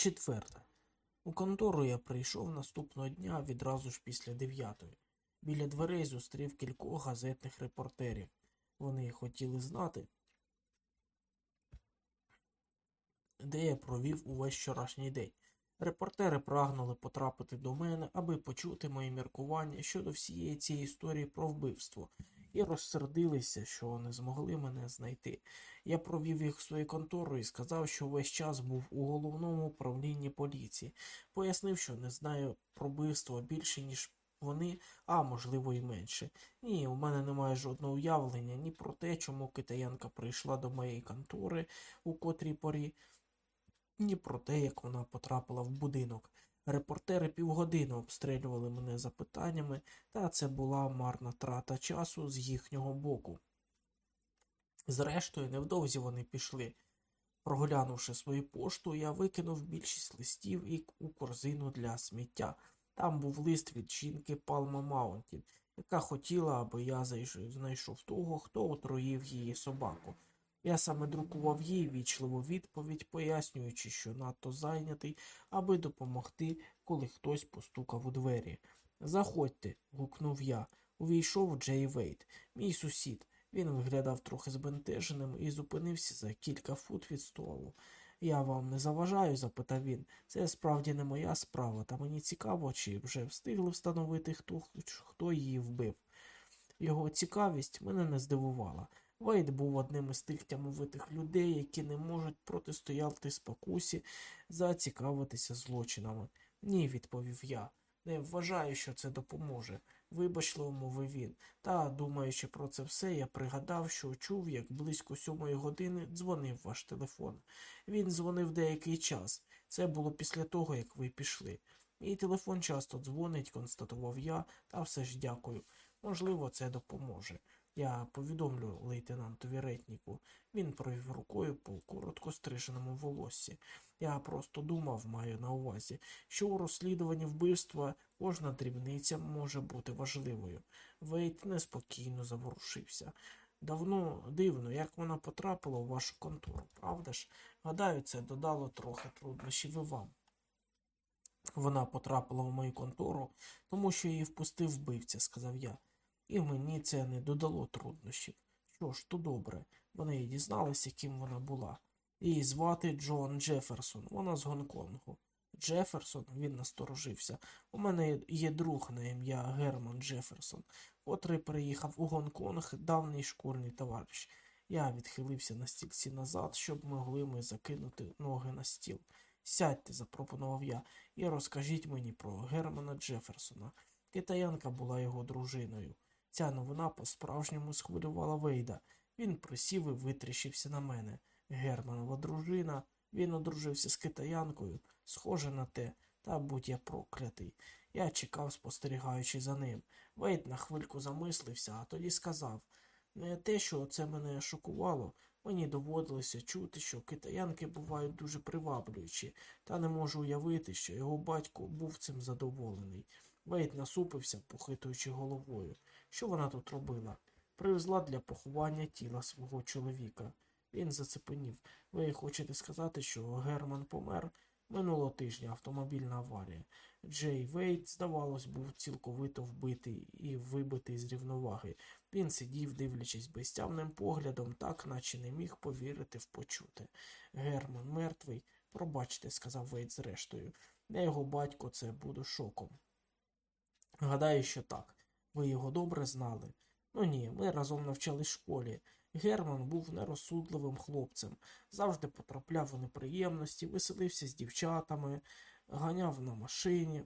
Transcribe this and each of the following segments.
Четверте. У контору я прийшов наступного дня відразу ж після дев'ятої. Біля дверей зустрів кількох газетних репортерів. Вони хотіли знати, де я провів увесь вчорашній день. Репортери прагнули потрапити до мене, аби почути мої міркування щодо всієї цієї історії про вбивство, і розсердилися, що не змогли мене знайти. Я провів їх в свою контору і сказав, що весь час був у головному управлінні поліції. Пояснив, що не знаю про вбивство більше, ніж вони, а можливо і менше. Ні, у мене немає жодного уявлення ні про те, чому китаянка прийшла до моєї контори у котрій порі, ні про те, як вона потрапила в будинок. Репортери півгодини обстрілювали мене запитаннями, та це була марна трата часу з їхнього боку. Зрештою, невдовзі вони пішли. Проглянувши свою пошту, я викинув більшість листів і у корзину для сміття. Там був лист від жінки Палма Маунтін, яка хотіла, аби я знайшов того, хто отруїв її собаку. Я саме друкував їй вічливу відповідь, пояснюючи, що надто зайнятий, аби допомогти, коли хтось постукав у двері. Заходьте, гукнув я. Увійшов Джей Вейт, мій сусід. Він виглядав трохи збентеженим і зупинився за кілька фут від столу. Я вам не заважаю? запитав він. Це справді не моя справа, та мені цікаво, чи вже встигли встановити, хто, хто її вбив. Його цікавість мене не здивувала. Вейт був одним із тих тямовитих людей, які не можуть протистояти спокусі зацікавитися злочинами. Ні, відповів я. Не вважаю, що це допоможе. Вибачливо, мовив він. Та, думаючи про це все, я пригадав, що чув, як близько сьомої години дзвонив ваш телефон. Він дзвонив деякий час. Це було після того, як ви пішли. Мій телефон часто дзвонить, констатував я, та все ж дякую. Можливо, це допоможе. Я повідомлю лейтенантові ретніку. Він провів рукою по коротко стриженому волоссі. Я просто думав, маю на увазі, що у розслідуванні вбивства кожна дрібниця може бути важливою. Вейт неспокійно заворушився. Давно дивно, як вона потрапила у вашу контору, правда ж? Гадаю, це додало трохи труднощів і вам. Вона потрапила в мою контору, тому що її впустив вбивця, сказав я. І мені це не додало труднощів. Що ж, то добре. Вони і дізналися, ким вона була. Її звати Джон Джеферсон, вона з Гонконгу. Джеферсон, він насторожився. У мене є друг на ім'я Герман Джеферсон, котрий приїхав у Гонконг, давній школьний товариш. Я відхилився на стільці назад, щоб могли ми закинути ноги на стіл. Сядьте, запропонував я, і розкажіть мені про Германа Джеферсона. Китаянка була його дружиною. Ця новина по-справжньому схвилювала Вейда. Він присів і витріщився на мене. Германова дружина, він одружився з китаянкою, схоже на те, та будь я проклятий. Я чекав, спостерігаючи за ним. Вейд на хвильку замислився, а тоді сказав не те, що це мене шокувало. Мені доводилося чути, що китаянки бувають дуже приваблюючі, та не можу уявити, що його батько був цим задоволений. Вейт насупився, похитуючи головою. Що вона тут робила? Привезла для поховання тіла свого чоловіка. Він зацепенів. Ви хочете сказати, що Герман помер? Минулого тижня автомобільна аварія. Джей Вейт, здавалось, був цілковито вбитий і вибитий з рівноваги. Він сидів, дивлячись безтямним поглядом, так наче не міг повірити в почуте. Герман мертвий, пробачте, сказав Вейт зрештою. Для його батько це буде шоком. Гадаю, що так. Ви його добре знали. Ну ні, ми разом навчались в школі. Герман був нерозсудливим хлопцем, завжди потрапляв у неприємності, веселився з дівчатами, ганяв на машині,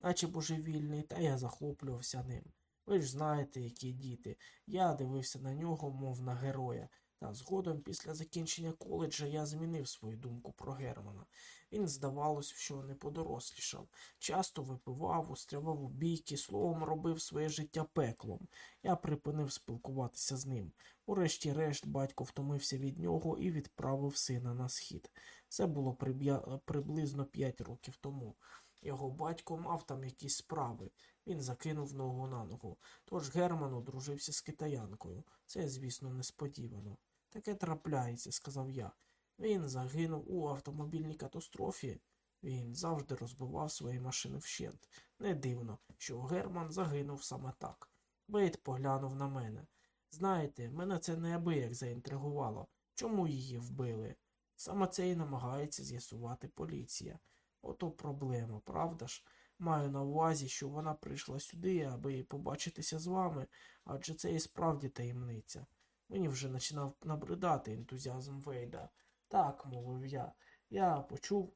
наче божевільний, та я захоплювався ним. Ви ж знаєте, які діти. Я дивився на нього, мов на героя. Та згодом, після закінчення коледжа, я змінив свою думку про Германа. Він, здавалось, що не подорослішав. Часто випивав, устрявав у бійки, словом, робив своє життя пеклом. Я припинив спілкуватися з ним. Урешті-решт, батько втомився від нього і відправив сина на схід. Це було приблизно п'ять років тому. Його батько мав там якісь справи. Він закинув ногу на ногу. Тож Герман одружився з китаянкою. Це, звісно, несподівано. Таке трапляється, сказав я. Він загинув у автомобільній катастрофі. Він завжди розбивав свої машини вщент. Не дивно, що Герман загинув саме так. Вейт поглянув на мене. Знаєте, мене це неабияк заінтригувало. Чому її вбили? Саме це і намагається з'ясувати поліція. Ото проблема, правда ж? Маю на увазі, що вона прийшла сюди, аби побачитися з вами, адже це і справді таємниця. Мені вже починав набридати ентузіазм Вейда. Так, мовив я. Я почув,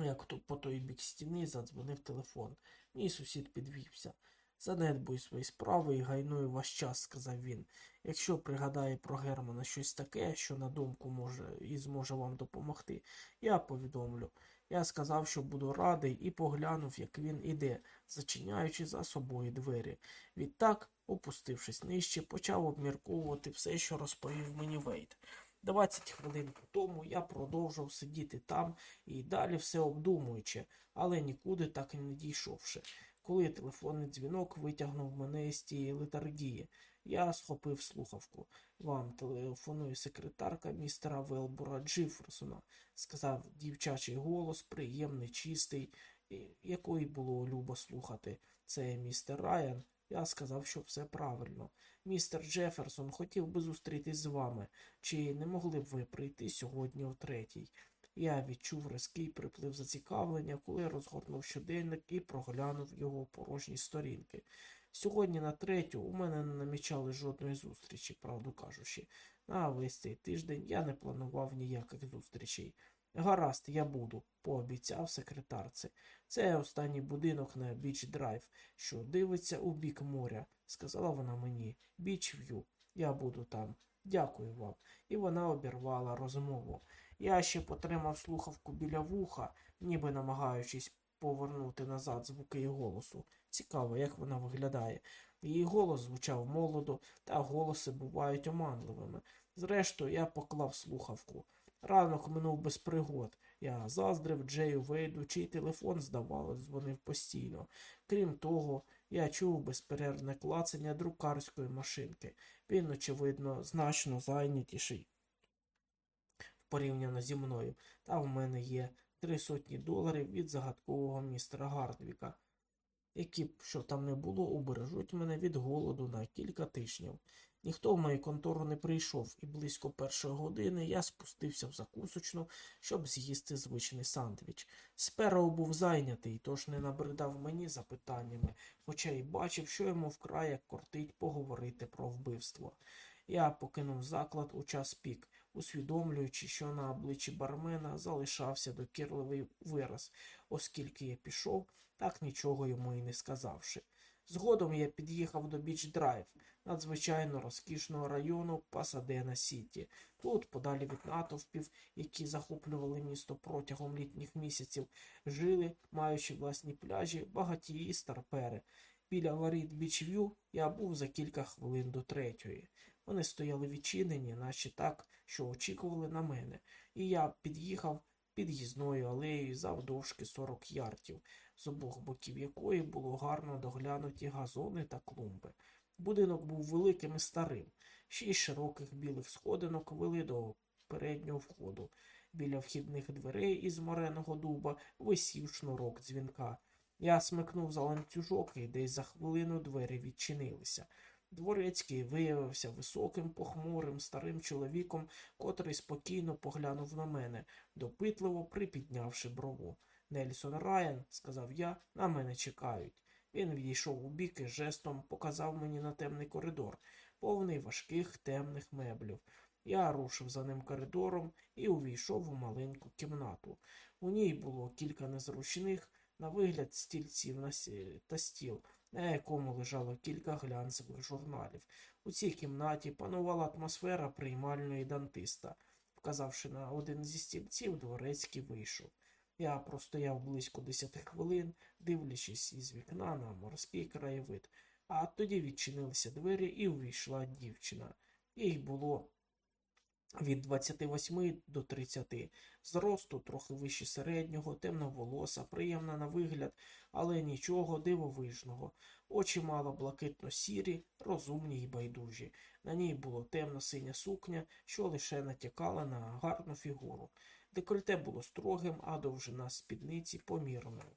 як по той бік стіни задзвонив телефон. Мій сусід підвівся. Занедбуй свої справи і гайнуй ваш час, сказав він. Якщо пригадає про Германа щось таке, що на думку може і зможе вам допомогти, я повідомлю. Я сказав, що буду радий, і поглянув, як він іде, зачиняючи за собою двері. Відтак, опустившись нижче, почав обмірковувати все, що розповів мені Вейт. Двадцять хвилин по тому я продовжував сидіти там і далі все обдумуючи, але нікуди так і не дійшовши. Коли телефонний дзвінок витягнув мене з тієї летаргії, я схопив слухавку. Вам телефонує секретарка містера Велбура Джиферсона, сказав дівчачий голос, приємний, чистий, якої було любо слухати. Це містер Райан. Я сказав, що все правильно. Містер Джеферсон хотів би зустрітись з вами. Чи не могли б ви прийти сьогодні о третій? Я відчув різкий приплив зацікавлення, коли розгорнув щоденник і проглянув його порожні сторінки. Сьогодні на третю у мене не намічали жодної зустрічі, правду кажучи. На весь цей тиждень я не планував ніяких зустрічей. Гаразд, я буду, пообіцяв секретарці. Це останній будинок на Біч Драйв, що дивиться у бік моря, сказала вона мені. Біч В'ю. Я буду там. Дякую вам. І вона обірвала розмову. Я ще потримав слухавку біля вуха, ніби намагаючись повернути назад звуки її голосу. Цікаво, як вона виглядає. Її голос звучав молодо, та голоси бувають оманливими. Зрештою, я поклав слухавку. Ранок минув без пригод. Я заздрив Джею Вейду, чий телефон, здавалось, дзвонив постійно. Крім того, я чув безперервне клацання друкарської машинки. Він, очевидно, значно зайнятіший порівняно зі мною. Та в мене є три сотні доларів від загадкового містера Гардвіка, які б що там не було, убережуть мене від голоду на кілька тижнів. Ніхто в мою контору не прийшов, і близько першої години я спустився в закусочну, щоб з'їсти звичний сандвіч. Сперо був зайнятий, тож не набридав мені запитаннями, хоча й бачив, що йому вкрай як кортить поговорити про вбивство. Я покинув заклад у час пік, усвідомлюючи, що на обличчі бармена залишався докірливий вираз, оскільки я пішов, так нічого йому й не сказавши. Згодом я під'їхав до Біч Драйв, надзвичайно розкішного району Пасадена Сіті. Тут, подалі від натовпів, які захоплювали місто протягом літніх місяців, жили, маючи власні пляжі, багатії старпери. Біля воріт Біч В'ю я був за кілька хвилин до третьої. Вони стояли відчинені, наче так, що очікували на мене, і я під'їхав під'їзною алеєю завдовжки 40 ярдів, з обох боків якої було гарно доглянуті газони та клумби. Будинок був великим і старим. Шість широких білих сходинок вели до переднього входу. Біля вхідних дверей із мореного дуба висів шнурок дзвінка. Я смикнув за ланцюжок, і десь за хвилину двері відчинилися. Дворецький виявився високим, похмурим, старим чоловіком, котрий спокійно поглянув на мене, допитливо припіднявши брову. Нельсон Райан, сказав я, на мене чекають. Він відійшов у бік і жестом показав мені на темний коридор, повний важких темних меблів. Я рушив за ним коридором і увійшов у маленьку кімнату. У ній було кілька незручних, на вигляд, стільців та стіл, на якому лежало кілька глянцевих журналів. У цій кімнаті панувала атмосфера приймальної дантиста. Вказавши на один зі стільців, дворецький вийшов. Я простояв близько десяти хвилин, дивлячись із вікна на морський краєвид, а тоді відчинилися двері і увійшла дівчина. Їй було від 28 до 30, зросту трохи вище середнього, темноволоса, приємна на вигляд, але нічого дивовижного. Очі мало блакитно-сірі, розумні й байдужі. На ній було темно-синя сукня, що лише натякала на гарну фігуру. Декольте було строгим, а довжина спідниці помірною.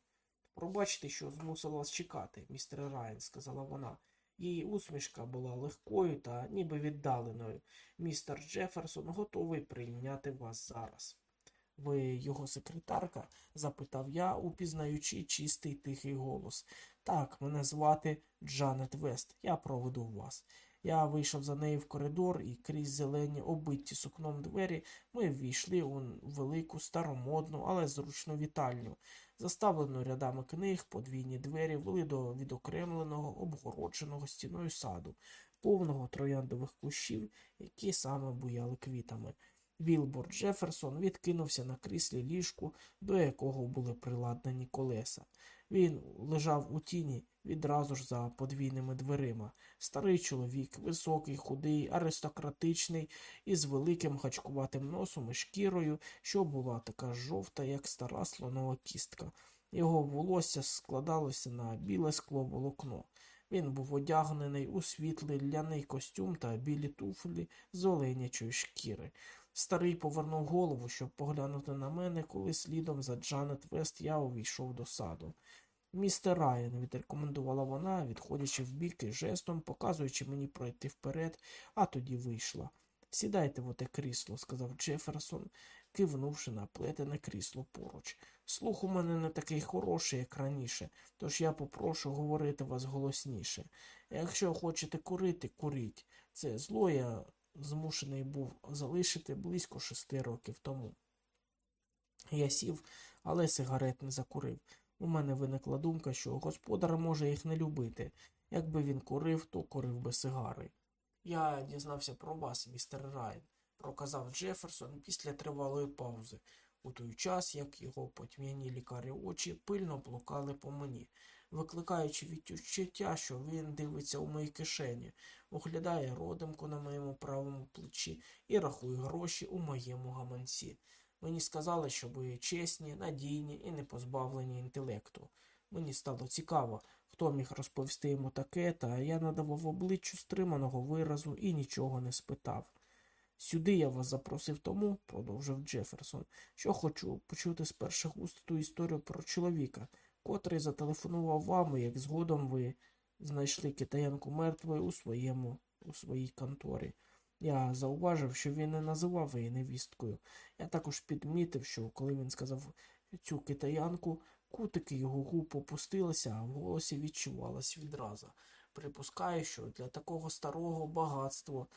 Пробачте, що змусила вас чекати, містер Райан, сказала вона. Її усмішка була легкою та ніби віддаленою. Містер Джеферсон готовий прийняти вас зараз. Ви його секретарка? запитав я, упізнаючи чистий тихий голос. Так, мене звати Джанет Вест. Я проведу вас. Я вийшов за нею в коридор, і крізь зелені оббиті сукном двері ми ввійшли у велику старомодну, але зручну вітальню. Заставлену рядами книг, подвійні двері вели до відокремленого, обгородженого стіною саду, повного трояндових кущів, які саме буяли квітами. Вілбор Джеферсон відкинувся на кріслі ліжку, до якого були приладнані колеса. Він лежав у тіні відразу ж за подвійними дверима. Старий чоловік, високий, худий, аристократичний, із великим гачкуватим носом і шкірою, що була така жовта, як стара слонова кістка. Його волосся складалося на біле скло волокно. Він був одягнений у світлий ляний костюм та білі туфлі з оленячої шкіри. Старий повернув голову, щоб поглянути на мене, коли слідом за Джанет Вест я увійшов до саду. Містер Райан, відрекомендувала вона, відходячи вбік і жестом, показуючи мені пройти вперед, а тоді вийшла. Сідайте в оте крісло, сказав Джеферсон, кивнувши на плетене крісло поруч. Слух у мене не такий хороший, як раніше, тож я попрошу говорити вас голосніше. Якщо хочете курити, куріть. Це зло я змушений був залишити близько шести років тому. Я сів, але сигарет не закурив. У мене виникла думка, що господар може їх не любити. Якби він курив, то курив би сигари. Я дізнався про вас, містер Райн, проказав Джеферсон після тривалої паузи, у той час, як його потьмяні лікарі очі пильно блукали по мені, викликаючи відчуття, що він дивиться у моїй кишені, оглядає родимку на моєму правому плечі і рахує гроші у моєму гаманці. Мені сказали, що ви чесні, надійні і не позбавлені інтелекту. Мені стало цікаво, хто міг розповісти йому таке, та я надавав обличчю стриманого виразу і нічого не спитав. Сюди я вас запросив тому, продовжив Джеферсон, що хочу почути з перших уст ту історію про чоловіка, котрий зателефонував вам, як згодом ви знайшли китаянку мертвою у своєму, у своїй конторі. Я зауважив, що він не називав її невісткою. Я також підмітив, що коли він сказав цю китаянку, кутики його губ опустилися, а в голосі відчувалась відраза. Припускаю, що для такого старого багатства,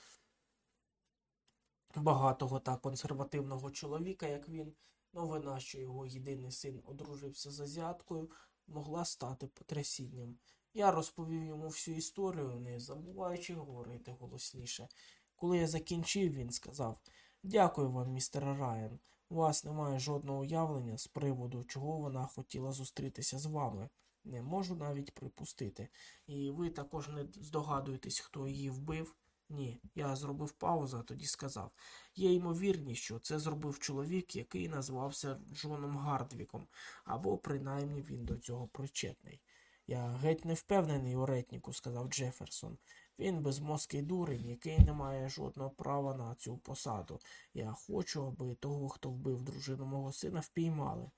багатого та консервативного чоловіка, як він, новина, що його єдиний син одружився з азіаткою, могла стати потрясінням. Я розповів йому всю історію, не забуваючи говорити голосніше. Коли я закінчив, він сказав Дякую вам, містер Райан. У вас немає жодного уявлення з приводу, чого вона хотіла зустрітися з вами. Не можу навіть припустити. І ви також не здогадуєтесь, хто її вбив? Ні, я зробив паузу, а тоді сказав. Є ймовірність, що це зробив чоловік, який назвався Джоном Гардвіком, або принаймні він до цього причетний. Я геть не впевнений у ретніку, сказав Джеферсон. Він безмозкий дурень, який не має жодного права на цю посаду. Я хочу, аби того, хто вбив дружину мого сина, впіймали.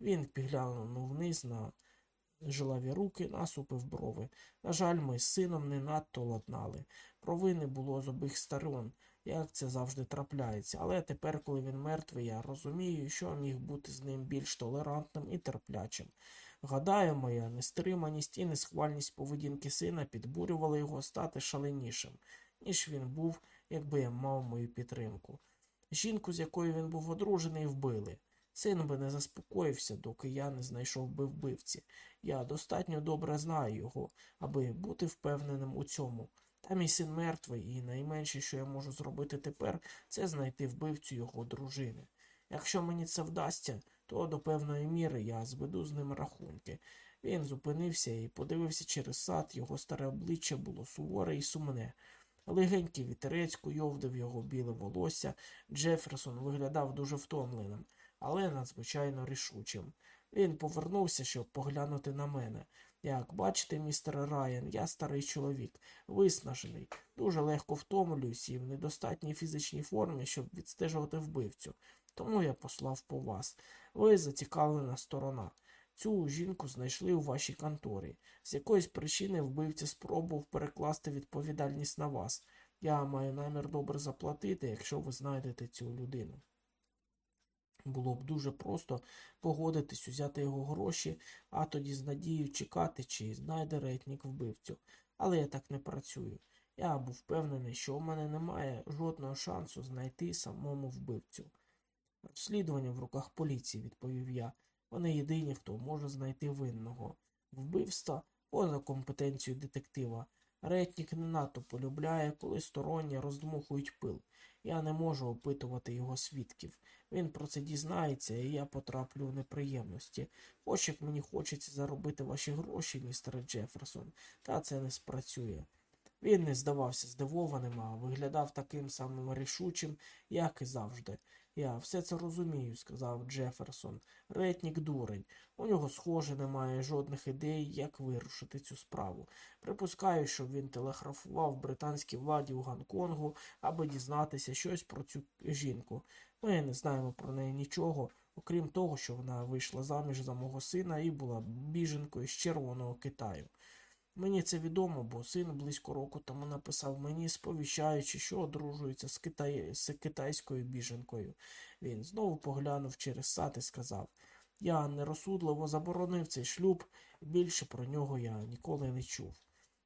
Він підглянув вниз на жилаві руки, насупив брови. На жаль, ми з сином не надто ладнали. Провини було з обох сторон, як це завжди трапляється. Але тепер, коли він мертвий, я розумію, що міг бути з ним більш толерантним і терплячим. Гадаю, моя нестриманість і несхвальність поведінки сина підбурювали його стати шаленішим, ніж він був, якби я мав мою підтримку. Жінку, з якою він був одружений, вбили. Син би не заспокоївся, доки я не знайшов би вбивці. Я достатньо добре знаю його, аби бути впевненим у цьому. Та мій син мертвий, і найменше, що я можу зробити тепер, це знайти вбивцю його дружини. Якщо мені це вдасться, то до певної міри я зведу з ним рахунки. Він зупинився і подивився через сад, його старе обличчя було суворе і сумне. Легенький вітерець куйовдив його біле волосся. Джеферсон виглядав дуже втомленим, але надзвичайно рішучим. Він повернувся, щоб поглянути на мене. Як бачите, містер Райан, я старий чоловік, виснажений, дуже легко втомлююсь і в недостатній фізичній формі, щоб відстежувати вбивцю. Тому я послав по вас. Ви зацікавлена сторона. Цю жінку знайшли у вашій конторі. З якоїсь причини вбивця спробував перекласти відповідальність на вас. Я маю намір добре заплатити, якщо ви знайдете цю людину. Було б дуже просто погодитись узяти його гроші, а тоді з надією чекати, чи знайде ретнік вбивцю. Але я так не працюю. Я був впевнений, що у мене немає жодного шансу знайти самому вбивцю. Розслідування в руках поліції, відповів я. Вони єдині, хто може знайти винного. Вбивства поза компетенцією детектива. Ретнік не надто полюбляє, коли сторонні роздмухують пил. Я не можу опитувати його свідків. Він про це дізнається, і я потраплю в неприємності. Хоч як мені хочеться заробити ваші гроші, містере Джеферсон, та це не спрацює. Він не здавався здивованим, а виглядав таким самим рішучим, як і завжди. Я все це розумію, сказав Джеферсон. Ретнік дурень. У нього, схоже, немає жодних ідей, як вирушити цю справу. Припускаю, що він телеграфував британській владі у Гонконгу, аби дізнатися щось про цю жінку. Ми не знаємо про неї нічого, окрім того, що вона вийшла заміж за мого сина і була біженкою з Червоного Китаю. Мені це відомо, бо син близько року тому написав мені, сповіщаючи, що одружується з, китай... з китайською біженкою. Він знову поглянув через сад і сказав Я нерозсудливо заборонив цей шлюб, більше про нього я ніколи не чув.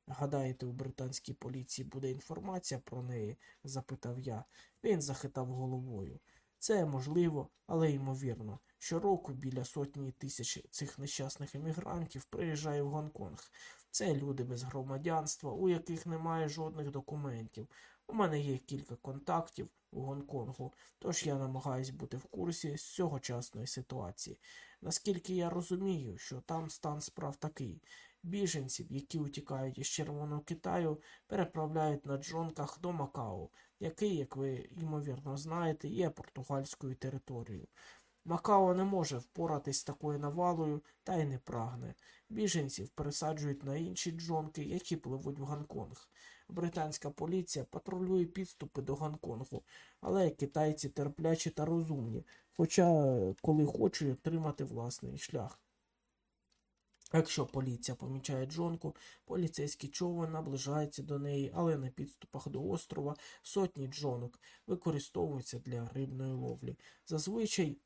Гадаєте, у британській поліції буде інформація про неї? запитав я. Він захитав головою. Це можливо, але ймовірно. Щороку біля сотні тисяч цих нещасних емігрантів приїжджає в Гонконг. Це люди без громадянства, у яких немає жодних документів. У мене є кілька контактів у Гонконгу, тож я намагаюсь бути в курсі з цьогочасної ситуації. Наскільки я розумію, що там стан справ такий. Біженців, які утікають із Червоного Китаю, переправляють на джонках до Макао, який, як ви ймовірно знаєте, є португальською територією. Макао не може впоратись з такою навалою та й не прагне. Біженців пересаджують на інші джонки, які пливуть в Гонконг. Британська поліція патрулює підступи до Гонконгу, але китайці терплячі та розумні, хоча коли хочуть отримати власний шлях. Якщо поліція помічає джонку, поліцейський човен наближається до неї, але на підступах до острова сотні джонок використовуються для рибної ловлі. Зазвичай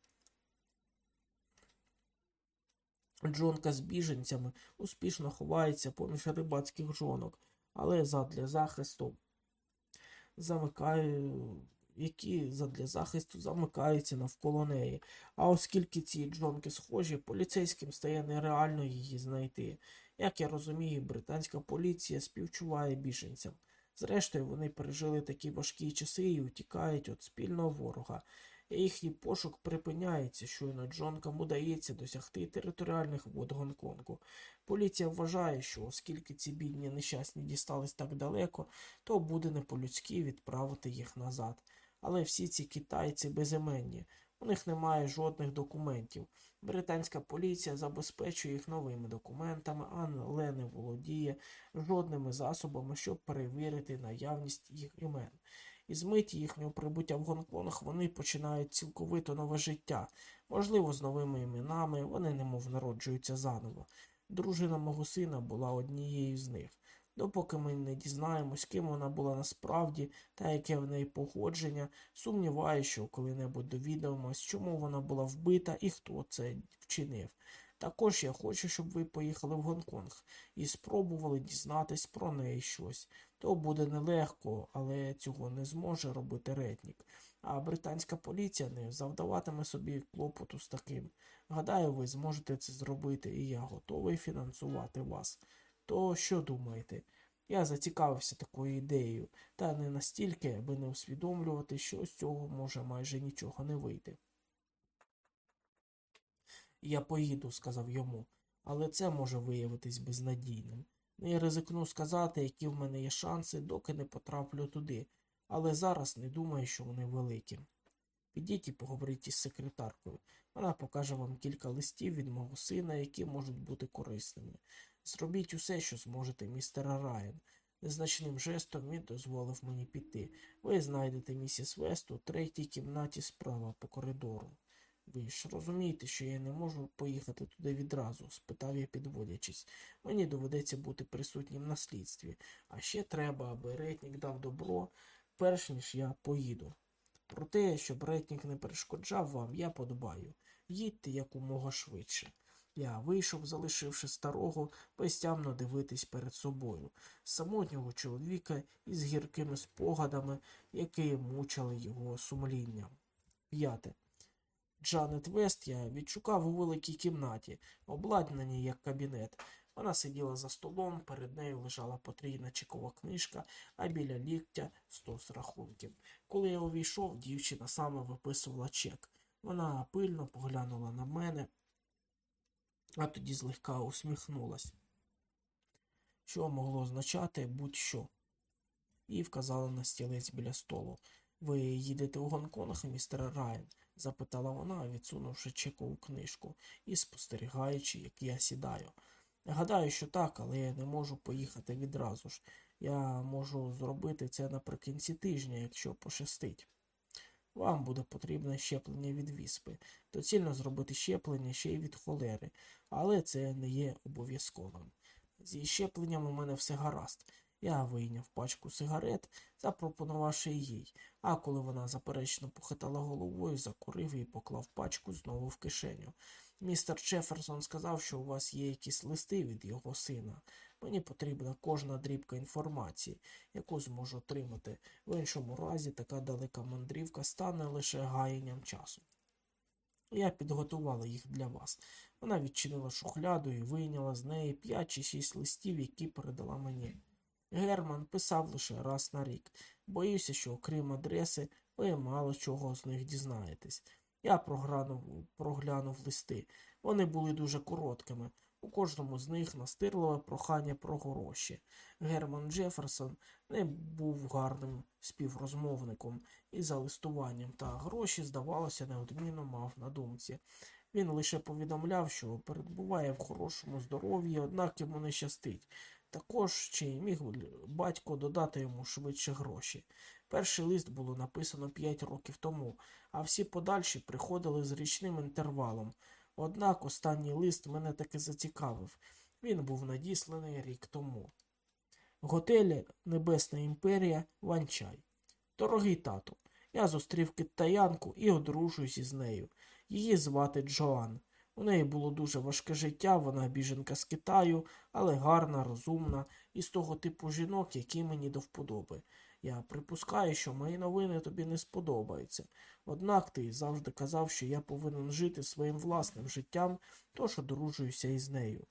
Джонка з біженцями успішно ховається поміж рибацьких жонок, але задля захисту замикаю, які задля захисту замикаються навколо неї. А оскільки ці джонки схожі, поліцейським стає нереально її знайти. Як я розумію, британська поліція співчуває біженцям. Зрештою, вони пережили такі важкі часи і утікають від спільного ворога. Їхній пошук припиняється, щойно Джонкам удається досягти територіальних вод Гонконгу. Поліція вважає, що оскільки ці бідні нещасні дістались так далеко, то буде не по-людськи відправити їх назад. Але всі ці китайці безіменні, у них немає жодних документів. Британська поліція забезпечує їх новими документами, але не володіє жодними засобами, щоб перевірити наявність їх імен. І з миті їхнього прибуття в Гонконг вони починають цілковито нове життя. Можливо, з новими іменами, вони немов народжуються заново. Дружина мого сина була однією з них. Допоки ми не дізнаємось, ким вона була насправді та яке в неї походження, сумніваю, що коли-небудь довідаємось, чому вона була вбита і хто це вчинив. Також я хочу, щоб ви поїхали в Гонконг і спробували дізнатись про неї щось. То буде нелегко, але цього не зможе робити ретнік. А британська поліція не завдаватиме собі клопоту з таким. Гадаю, ви зможете це зробити, і я готовий фінансувати вас. То що думаєте? Я зацікавився такою ідеєю, та не настільки, аби не усвідомлювати, що з цього може майже нічого не вийти. Я поїду, сказав йому, але це може виявитись безнадійним. Не ризикну сказати, які в мене є шанси, доки не потраплю туди, але зараз не думаю, що вони великі. Підіть і поговоріть із секретаркою. Вона покаже вам кілька листів від мого сина, які можуть бути корисними. Зробіть усе, що зможете, містера Райан. Незначним жестом він дозволив мені піти. Ви знайдете місіс Вест у третій кімнаті справа по коридору. Ви ж розумієте, що я не можу поїхати туди відразу? спитав я, підводячись. Мені доведеться бути присутнім на слідстві, а ще треба, аби ретнік дав добро, перш ніж я поїду. Про те, щоб ретнік не перешкоджав вам, я подбаю. Їдьте якомога швидше. Я вийшов, залишивши старого, безтямно дивитись перед собою, самотнього чоловіка із гіркими спогадами, які мучили його сумлінням. П'яте. Джанет Вест я відшукав у великій кімнаті, обладнаній як кабінет. Вона сиділа за столом, перед нею лежала потрійна чекова книжка, а біля ліктя стос рахунків. Коли я увійшов, дівчина саме виписувала чек. Вона пильно поглянула на мене, а тоді злегка усміхнулась. Що могло означати будь-що. І вказала на стілець біля столу. Ви їдете у Гонконг, містер Райан? Запитала вона, відсунувши чекову книжку і спостерігаючи, як я сідаю. Гадаю, що так, але я не можу поїхати відразу ж. Я можу зробити це наприкінці тижня, якщо пощастить. Вам буде потрібне щеплення від віспи. Доцільно зробити щеплення ще й від холери, але це не є обов'язковим. Зі щепленням у мене все гаразд. Я вийняв пачку сигарет, запропонувавши їй, а коли вона заперечно похитала головою, закурив і поклав пачку знову в кишеню. Містер Джеферсон сказав, що у вас є якісь листи від його сина. Мені потрібна кожна дрібка інформації, яку зможу отримати. В іншому разі така далека мандрівка стане лише гаянням часу. Я підготувала їх для вас. Вона відчинила шухляду і вийняла з неї п'ять чи шість листів, які передала мені. Герман писав лише раз на рік. Боюся, що окрім адреси, ви мало чого з них дізнаєтесь. Я проглянув, проглянув листи. Вони були дуже короткими. У кожному з них настирливе прохання про гроші. Герман Джеферсон не був гарним співрозмовником і за листуванням, та гроші, здавалося, неодмінно мав на думці. Він лише повідомляв, що перебуває в хорошому здоров'ї, однак йому не щастить. Також чи міг батько додати йому швидше гроші. Перший лист було написано п'ять років тому, а всі подальші приходили з річним інтервалом. Однак останній лист мене таки зацікавив. Він був надісланий рік тому. Готелі Небесна імперія Ванчай. Дорогий тату, я зустрів китаянку і одружуюсь із нею. Її звати Джоан. У неї було дуже важке життя, вона біженка з Китаю, але гарна, розумна і з того типу жінок, які мені до вподоби. Я припускаю, що мої новини тобі не сподобаються. Однак ти завжди казав, що я повинен жити своїм власним життям, тож одружуюся із нею.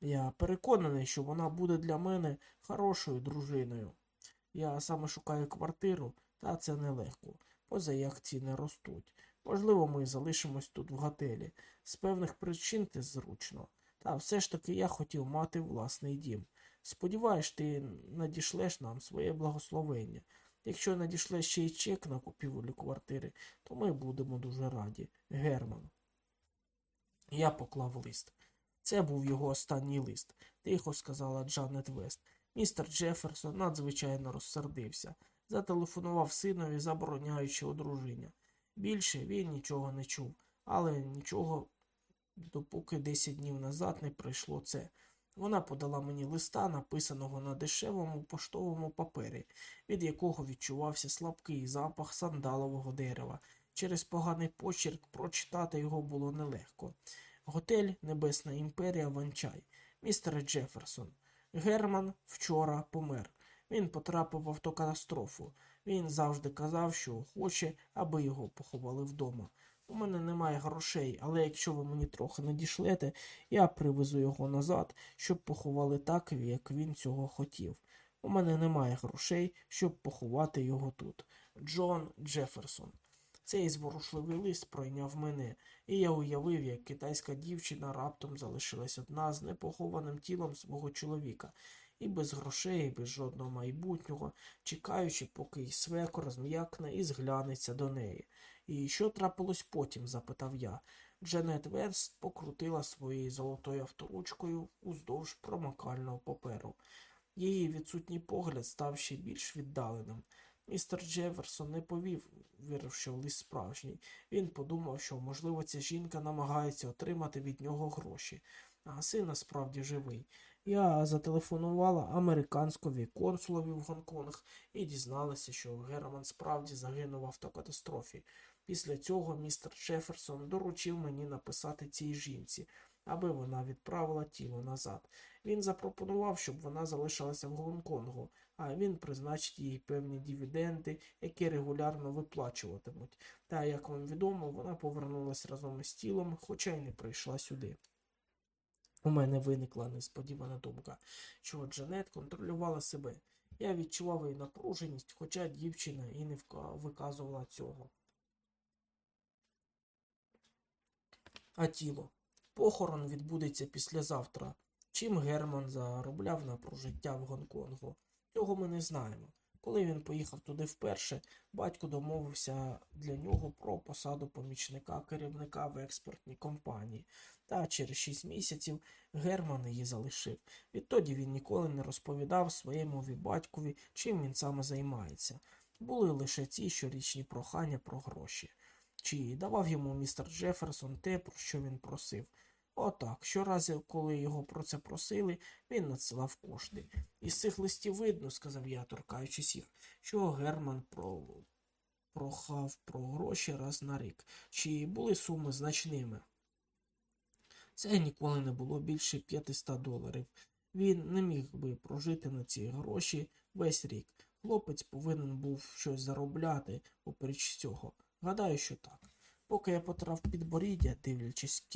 Я переконаний, що вона буде для мене хорошою дружиною. Я саме шукаю квартиру, та це нелегко, поза як ціни ростуть. Можливо, ми залишимось тут в готелі. З певних причин це зручно. Та все ж таки я хотів мати власний дім. Сподіваюсь, ти надішлеш нам своє благословення. Якщо надішлеш ще й чек на купівлю квартири, то ми будемо дуже раді. Герман. Я поклав лист. Це був його останній лист, тихо сказала Джанет Вест. Містер Джеферсон надзвичайно розсердився, зателефонував синові, забороняючи одруження. Більше він нічого не чув, але нічого, допоки десять днів назад не прийшло це. Вона подала мені листа, написаного на дешевому поштовому папері, від якого відчувався слабкий запах сандалового дерева. Через поганий почерк прочитати його було нелегко. Готель Небесна імперія Ванчай, містер Джеферсон. Герман вчора помер. Він потрапив в автокатастрофу. Він завжди казав, що хоче, аби його поховали вдома. У мене немає грошей, але якщо ви мені трохи надішлете, я привезу його назад, щоб поховали так, як він цього хотів. У мене немає грошей, щоб поховати його тут. Джон Джеферсон. Цей зворушливий лист пройняв мене, і я уявив, як китайська дівчина раптом залишилась одна з непохованим тілом свого чоловіка, і без грошей, і без жодного майбутнього, чекаючи, поки й свекор зм'якне і зглянеться до неї. І що трапилось потім? запитав я. Дженет Верст покрутила своєю золотою авторучкою уздовж промокального паперу. Її відсутній погляд став ще більш віддаленим. Містер Джеферсон не повів, вірив, що лист справжній. Він подумав, що, можливо, ця жінка намагається отримати від нього гроші, а син насправді живий. Я зателефонувала американськові консулові в Гонконг і дізналася, що Герман справді загинув в автокатастрофі. Після цього містер Джеферсон доручив мені написати цій жінці, аби вона відправила тіло назад. Він запропонував, щоб вона залишилася в Гонконгу, а він призначить їй певні дивіденди, які регулярно виплачуватимуть. Та, як вам відомо, вона повернулася разом із тілом, хоча й не прийшла сюди. У мене виникла несподівана думка, що Джанет контролювала себе. Я відчував її напруженість, хоча дівчина і не виказувала цього. А тіло. Похорон відбудеться післязавтра. Чим Герман заробляв на прожиття в Гонконгу? Цього ми не знаємо. Коли він поїхав туди вперше, батько домовився для нього про посаду помічника керівника в експортній компанії, та через шість місяців Герман її залишив. Відтоді він ніколи не розповідав своєму батькові, чим він саме займається. Були лише ці щорічні прохання про гроші. Чи давав йому містер Джеферсон те, про що він просив. Отак, щоразу, коли його про це просили, він надсилав кошти. Із цих листів видно, сказав я, торкаючись їх, що Герман про... прохав про гроші раз на рік, чи були суми значними. Це ніколи не було більше 500 доларів. Він не міг би прожити на ці гроші весь рік. Хлопець повинен був щось заробляти попереч цього. Гадаю, що так. Поки я потрав підборіддя, дивлячись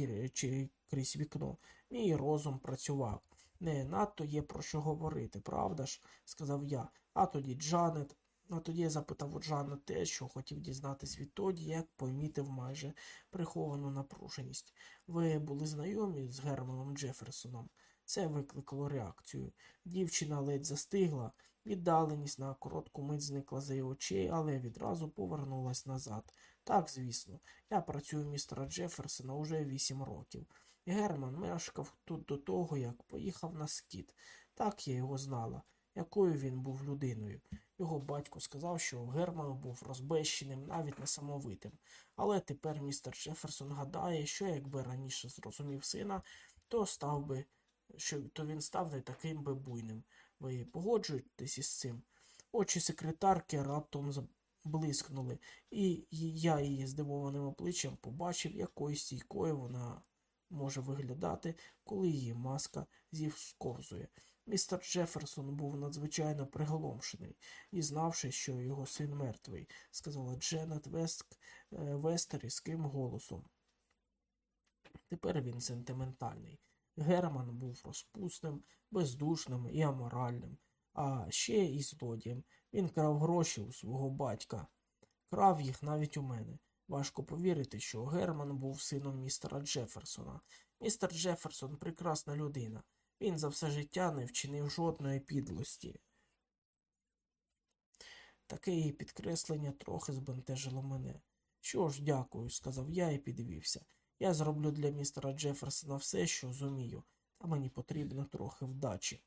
крізь вікно, мій розум працював. Не надто є про що говорити, правда ж? сказав я. А тоді Джанет. А тоді я запитав у Джана те, що хотів дізнатись відтоді, як помітив майже приховану напруженість. Ви були знайомі з Германом Джеферсоном. Це викликало реакцію. Дівчина ледь застигла, віддаленість на коротку мить зникла за її очей, але відразу повернулась назад. Так, звісно, я працюю у містера Джеферсона уже вісім років. Герман мешкав тут до того, як поїхав на скіт. Так я його знала, якою він був людиною. Його батько сказав, що Герман був розбещеним, навіть несамовитим. Але тепер містер Джеферсон гадає, що якби раніше зрозумів сина, то став би, що то він став не таким би буйним. Ви погоджуєтесь із цим? Очі секретарки раптом блискнули, і я її здивованим обличчям побачив, якою стійкою вона може виглядати, коли її маска зівсковзує. Містер Джеферсон був надзвичайно приголомшений, дізнавши, що його син мертвий, сказала Дженет Веск е, різким голосом. Тепер він сентиментальний. Герман був розпусним, бездушним і аморальним, а ще і злодієм. Він крав гроші у свого батька, крав їх навіть у мене. Важко повірити, що Герман був сином містера Джеферсона. Містер Джеферсон прекрасна людина. Він за все життя не вчинив жодної підлості. Таке її підкреслення трохи збентежило мене. Що ж, дякую, сказав я і підвівся. Я зроблю для містера Джеферсона все, що зумію, та мені потрібно трохи вдачі.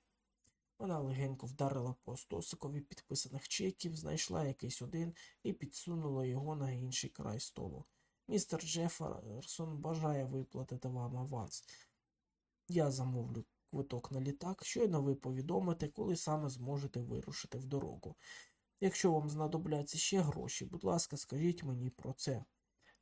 Вона легенько вдарила по стосикові підписаних чеків, знайшла якийсь один і підсунула його на інший край столу. Містер Джеферсон бажає виплатити вам аванс. Я замовлю квиток на літак, щойно ви повідомите, коли саме зможете вирушити в дорогу. Якщо вам знадобляться ще гроші, будь ласка, скажіть мені про це.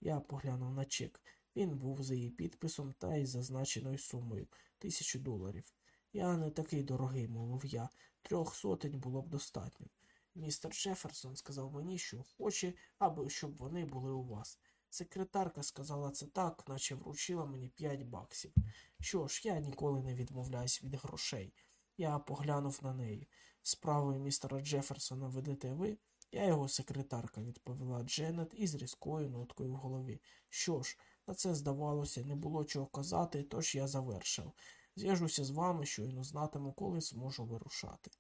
Я поглянув на чек. Він був за її підписом та із зазначеною сумою тисячу доларів. Я не такий дорогий, мовив я. Трьох сотень було б достатньо. Містер Джеферсон сказав мені, що хоче, аби щоб вони були у вас. Секретарка сказала це так, наче вручила мені п'ять баксів. Що ж, я ніколи не відмовляюсь від грошей. Я поглянув на неї. Справою містера Джеферсона ведете ви? Я його секретарка, відповіла Дженет із різкою ноткою в голові. Що ж, на це, здавалося, не було чого казати, тож я завершив. Зв'яжуся з вами, щойно знатиму, коли зможу вирушати.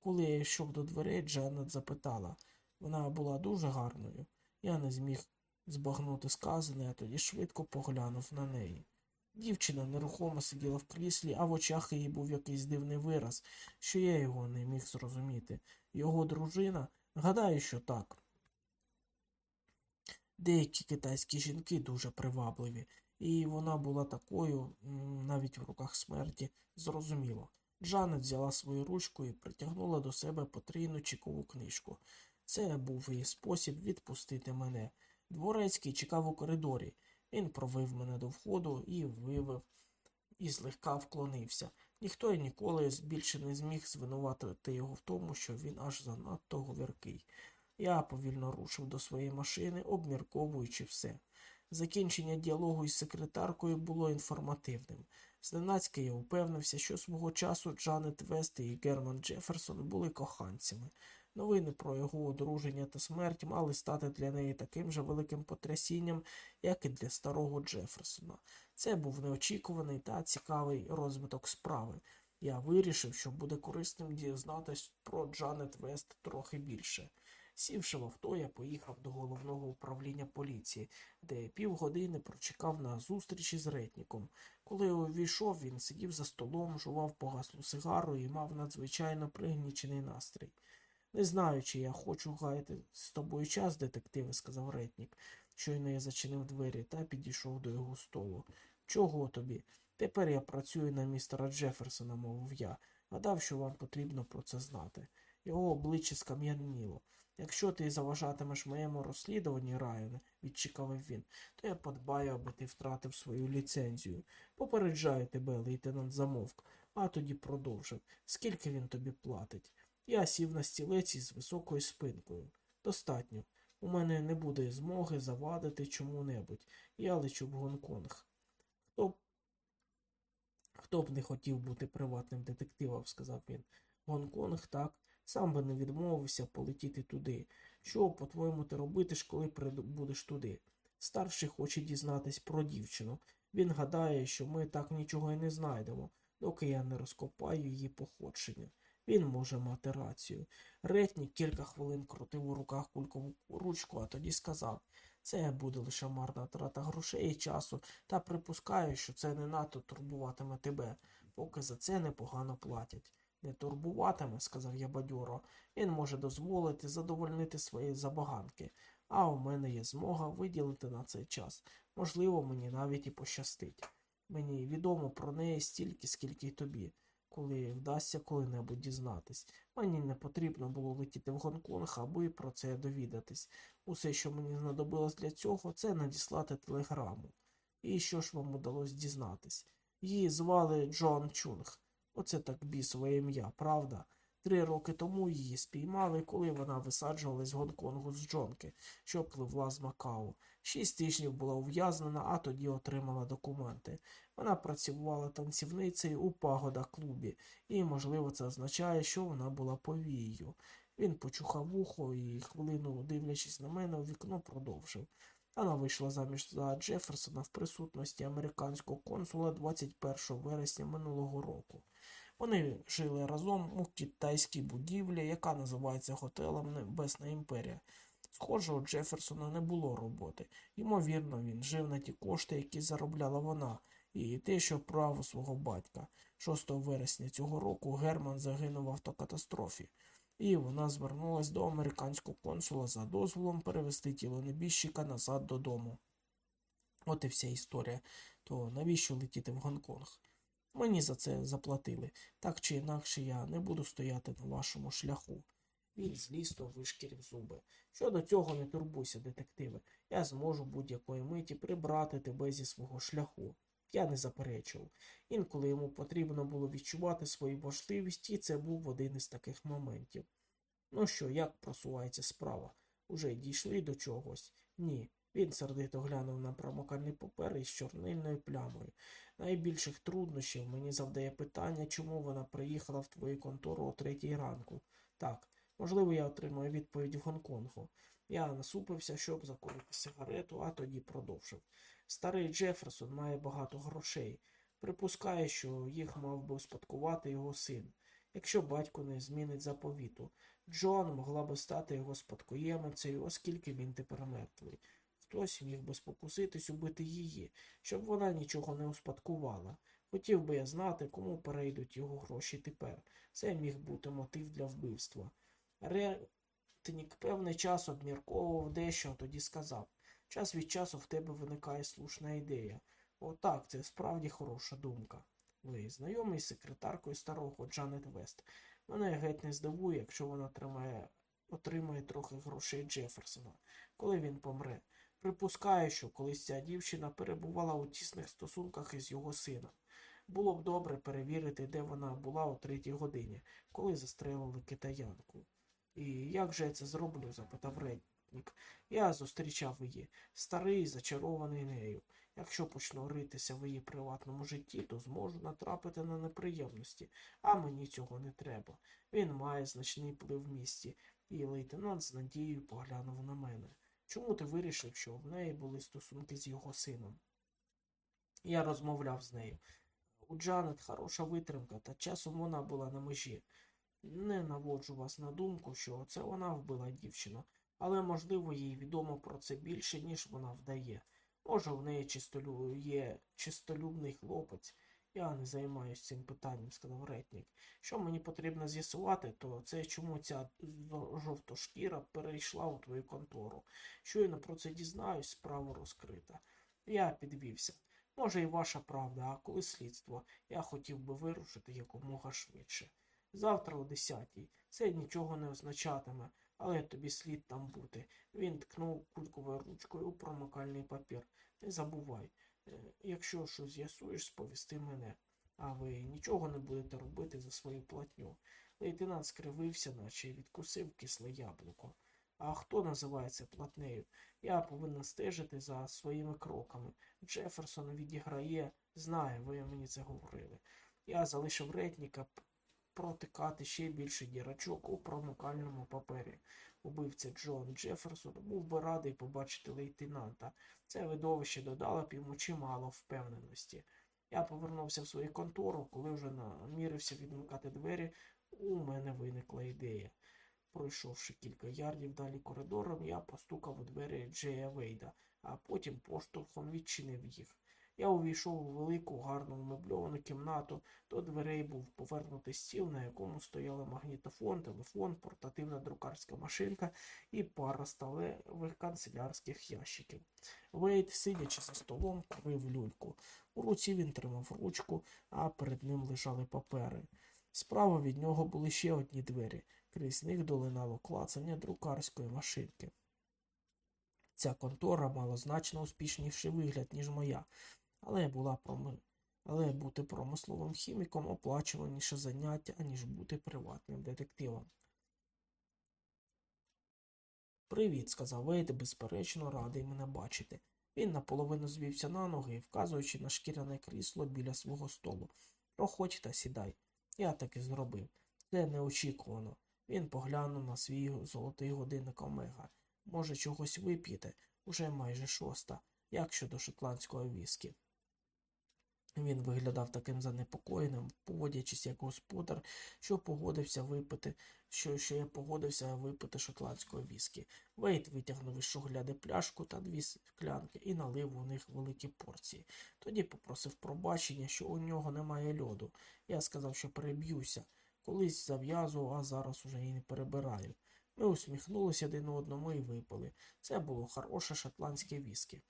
Коли я йшов до дверей, Дженнет запитала. Вона була дуже гарною. Я не зміг збагнути сказане, а тоді швидко поглянув на неї. Дівчина нерухомо сиділа в кріслі, а в очах її був якийсь дивний вираз, що я його не міг зрозуміти. Його дружина? Гадаю, що так. Деякі китайські жінки дуже привабливі, і вона була такою, навіть в руках смерті, зрозуміло. Джанет взяла свою ручку і притягнула до себе потрійну чекову книжку. Це був її спосіб відпустити мене. Дворецький чекав у коридорі. Він провив мене до входу і вивив, і злегка вклонився. Ніхто й ніколи більше не зміг звинуватити його в тому, що він аж занадто говіркий. Я повільно рушив до своєї машини, обмірковуючи все. Закінчення діалогу із секретаркою було інформативним. Зненацька я упевнився, що свого часу Джанет Вест і Герман Джеферсон були коханцями. Новини про його одруження та смерть мали стати для неї таким же великим потрясінням, як і для старого Джеферсона. Це був неочікуваний та цікавий розвиток справи. Я вирішив, що буде корисним дізнатись про Джанет Вест трохи більше. Сівши в авто, я поїхав до головного управління поліції, де півгодини прочекав на зустрічі з ретніком. Коли увійшов, він сидів за столом, жував погаслу сигару і мав надзвичайно пригнічений настрій. Не знаю, чи я хочу гаяти з тобою час, детективи, сказав ретнік. Щойно я зачинив двері та підійшов до його столу. Чого тобі? Тепер я працюю на містера Джеферсона, мовив я. Гадав, що вам потрібно про це знати. Його обличчя скам'яніло. Якщо ти заважатимеш моєму розслідуванні, Райане, відчекавив він, то я подбаю, аби ти втратив свою ліцензію. Попереджаю тебе, лейтенант замовк, а тоді продовжив. Скільки він тобі платить? Я сів на стілець із високою спинкою. Достатньо. У мене не буде змоги завадити чому-небудь. Я лечу в Гонконг. Хто б... Хто б не хотів бути приватним детективом, сказав він. Гонконг, так, сам би не відмовився полетіти туди. Що, по-твоєму, ти робитиш, коли прибудеш туди? Старший хоче дізнатись про дівчину. Він гадає, що ми так нічого й не знайдемо, доки я не розкопаю її походження. Він може мати рацію. Ретнік кілька хвилин крутив у руках кулькову ручку, а тоді сказав це буде лише марна трата грошей і часу, та припускаю, що це не надто турбуватиме тебе, поки за це непогано платять. Не турбуватиме, сказав я бадьоро, він може дозволити задовольнити свої забаганки, а у мене є змога виділити на цей час. Можливо, мені навіть і пощастить. Мені відомо про неї стільки, скільки й тобі коли вдасться коли-небудь дізнатись. Мені не потрібно було летіти в Гонконг, аби про це довідатись. Усе, що мені знадобилось для цього, це надіслати телеграму. І що ж вам удалось дізнатись? Її звали Джон Чунг. Оце так бісове ім'я, правда? Три роки тому її спіймали, коли вона висаджувалась з Гонконгу з Джонки, що пливла з Макао. Шість тижнів була ув'язнена, а тоді отримала документи. Вона працювала танцівницею у пагода клубі, і, можливо, це означає, що вона була повією. Він почухав вухо і, хвилину, дивлячись на мене, у вікно продовжив. Вона вийшла заміж за Джеферсона в присутності американського консула 21 вересня минулого року. Вони жили разом у китайській будівлі, яка називається Готелем Небесна Імперія. Схоже, у Джеферсона не було роботи. Ймовірно, він жив на ті кошти, які заробляла вона, і те, що право свого батька. 6 вересня цього року Герман загинув в автокатастрофі, і вона звернулась до американського консула за дозволом перевести тіло небіжчика назад додому. От і вся історія. То навіщо летіти в Гонконг? Мені за це заплатили. Так чи інакше я не буду стояти на вашому шляху. Він злісно вишкірив зуби. Щодо цього не турбуйся, детективе. Я зможу будь-якої миті прибрати тебе зі свого шляху. Я не заперечував. Інколи йому потрібно було відчувати свою важливість, і це був один із таких моментів. Ну що, як просувається справа? Уже дійшли до чогось? Ні. Він сердито глянув на промокальний папер із чорнильною плямою. Найбільших труднощів мені завдає питання, чому вона приїхала в твою контору о третій ранку. Так, можливо, я отримаю відповідь в Гонконгу. Я насупився, щоб закурити сигарету, а тоді продовжив. Старий Джеферсон має багато грошей. Припускає, що їх мав би успадкувати його син, якщо батько не змінить заповіту. Джоан могла би стати його спадкоємицею, оскільки він тепер мертвий. Хтось міг би спокуситись убити її, щоб вона нічого не успадкувала. Хотів би я знати, кому перейдуть його гроші тепер. Це міг бути мотив для вбивства. Ретнік певний час обмірковував дещо, тоді сказав час від часу в тебе виникає слушна ідея. Отак, це справді хороша думка. Ви знайомий з секретаркою старого Джанет Вест. Мене геть не здивує, якщо вона тримає, отримає трохи грошей Джеферсона, коли він помре. Припускаю, що колись ця дівчина перебувала у тісних стосунках із його сином. Було б добре перевірити, де вона була о третій годині, коли застрелили китаянку. І як же я це зроблю? запитав Реднік. Я зустрічав її, старий, зачарований нею. Якщо почну ритися в її приватному житті, то зможу натрапити на неприємності, а мені цього не треба. Він має значний вплив в місті, і лейтенант з надією поглянув на мене. Чому ти вирішив, що в неї були стосунки з його сином? Я розмовляв з нею. У Джанет хороша витримка, та часом вона була на межі. Не наводжу вас на думку, що це вона вбила дівчину, але, можливо, їй відомо про це більше, ніж вона вдає. Може, в неї чистолю... є чистолюбний хлопець. Я не займаюся цим питанням, сказав ретнік. Що мені потрібно з'ясувати, то це чому ця жовтошкіра перейшла у твою контору. Щойно про це дізнаюсь, справа розкрита. Я підвівся. Може, і ваша правда, а коли слідство, я хотів би вирушити якомога швидше. Завтра о десятій. Це нічого не означатиме, але тобі слід там бути. Він ткнув кульковою ручкою у промокальний папір. Не забувай, якщо щось з'ясуєш, сповісти мене. А ви нічого не будете робити за свою платню. Лейтенант скривився, наче відкусив кисле яблуко. А хто називається платнею? Я повинен стежити за своїми кроками. Джеферсон відіграє, знає, ви мені це говорили. Я залишив ретніка протикати ще більше дірачок у промокальному папері. Убивця Джон Джеферсон був би радий побачити лейтенанта. Це видовище додало б йому чимало впевненості. Я повернувся в свою контору, коли вже намірився відмикати двері, у мене виникла ідея. Пройшовши кілька ярдів далі коридором, я постукав у двері Джея Вейда, а потім поштовхом відчинив їх. Я увійшов у велику, гарну вмебльовану кімнату. До дверей був повернутий стіл, на якому стояли магнітофон, телефон, портативна друкарська машинка і пара сталевих канцелярських ящиків. Вейд, сидячи за столом, курив люльку. У руці він тримав ручку, а перед ним лежали папери. Справа від нього були ще одні двері. Крізь них долинало клацання друкарської машинки. Ця контора мала значно успішніший вигляд, ніж моя, але була проми... але бути промисловим хіміком оплачуваніше заняття, аніж бути приватним детективом. Привіт, сказав Вейд, безперечно, радий мене бачити. Він наполовину звівся на ноги, вказуючи на шкіряне крісло біля свого столу. Проходь та сідай. Я так і зробив. Це неочікувано. Він поглянув на свій золотий годинник Омега. Може, чогось вип'єте? Уже майже шоста. Як щодо шотландського віскі? Він виглядав таким занепокоєним, поводячись як господар, що погодився випити, що, що я погодився випити шотландського віскі. Вейт витягнув із шугляди пляшку та дві склянки і налив у них великі порції. Тоді попросив пробачення, що у нього немає льоду. Я сказав, що переб'юся. Колись зав'язував, а зараз уже і не перебираю. Ми усміхнулися один одному і випили. Це було хороше шотландське віскі.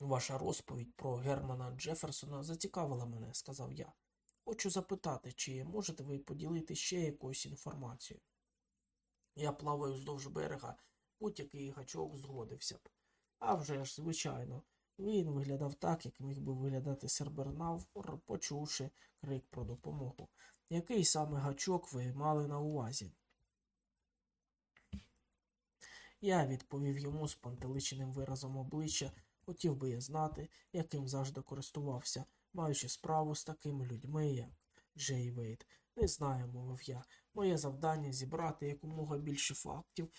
Ваша розповідь про Германа Джеферсона зацікавила мене, сказав я. Хочу запитати, чи можете ви поділити ще якоюсь інформацією? Я плаваю вздовж берега, будь-який гачок згодився б. А вже ж, звичайно, він виглядав так, як міг би виглядати Сербернавр, почувши крик про допомогу. Який саме гачок ви мали на увазі? Я відповів йому з пантеличеним виразом обличчя, хотів би я знати, яким завжди користувався, маючи справу з такими людьми, як Джей Вейт. Не знаю, мовив я. Моє завдання зібрати якомога більше фактів,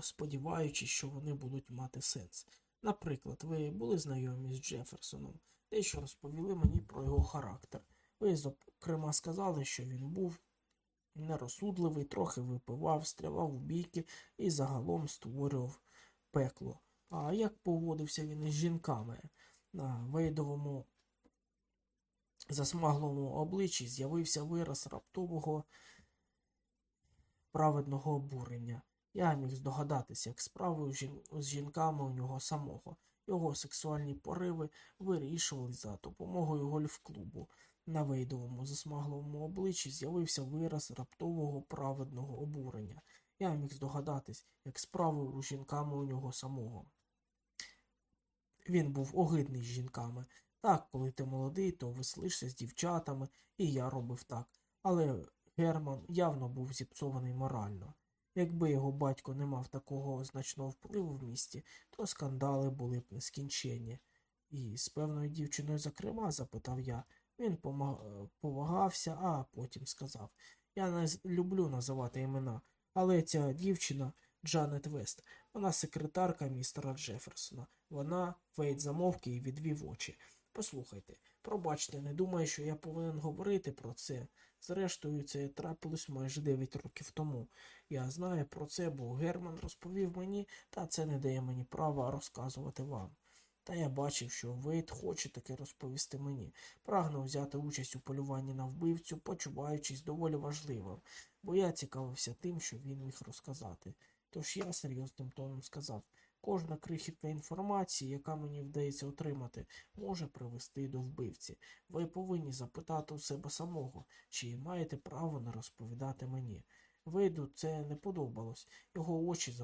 сподіваючись, що вони будуть мати сенс. Наприклад, ви були знайомі з Джеферсоном, дещо розповіли мені про його характер. Ви, зокрема, сказали, що він був нерозсудливий, трохи випивав, стрілав у бійки і загалом створював пекло. А як поводився він із жінками? На Вейдовому засмаглому обличчі з'явився вираз раптового праведного обурення. Я міг здогадатися, як справи з жінками у нього самого. Його сексуальні пориви вирішували за допомогою гольф-клубу. На Вейдовому засмаглому обличчі з'явився вираз раптового праведного обурення. Я міг здогадатись, як справи у жінками у нього самого. Він був огидний з жінками. Так, коли ти молодий, то веслишся з дівчатами, і я робив так. Але Герман явно був зіпсований морально. Якби його батько не мав такого значного впливу в місті, то скандали були б нескінченні. І з певною дівчиною, зокрема, запитав я. Він повагався, а потім сказав Я не люблю називати імена, але ця дівчина Джанет Вест, вона секретарка містера Джеферсона. Вона Вейт замовки і відвів очі. Послухайте, пробачте, не думаю, що я повинен говорити про це. Зрештою, це трапилось майже 9 років тому. Я знаю про це, бо Герман розповів мені, та це не дає мені права розказувати вам. Та я бачив, що Вейт хоче таке розповісти мені. Прагнув взяти участь у полюванні на вбивцю, почуваючись доволі важливим, бо я цікавився тим, що він міг розказати. Тож я серйозним тоном сказав кожна крихітна інформація, яка мені вдається отримати, може привести до вбивці. Ви повинні запитати у себе самого, чи маєте право не розповідати мені. Вейду це не подобалось. Його очі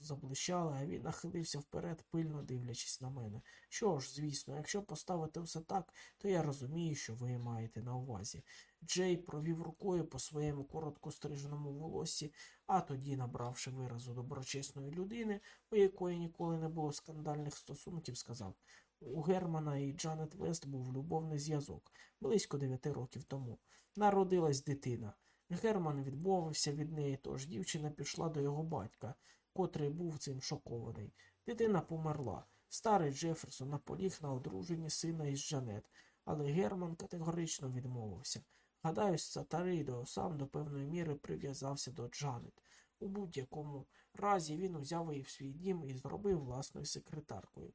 заблищали, а він нахилився вперед, пильно дивлячись на мене. Що ж, звісно, якщо поставити все так, то я розумію, що ви маєте на увазі. Джей провів рукою по своєму коротко стриженому волоссі, а тоді, набравши виразу доброчесної людини, у якої ніколи не було скандальних стосунків, сказав у Германа і Джанет Вест був любовний зв'язок близько дев'яти років тому. Народилась дитина. Герман відмовився від неї, тож дівчина пішла до його батька, котрий був цим шокований. Дитина померла. Старий Джеферсон наполіг на одруженні сина із Джанет, але Герман категорично відмовився. Гадаю, Сатаридо сам до певної міри прив'язався до Джанет. У будь-якому разі він узяв її в свій дім і зробив власною секретаркою.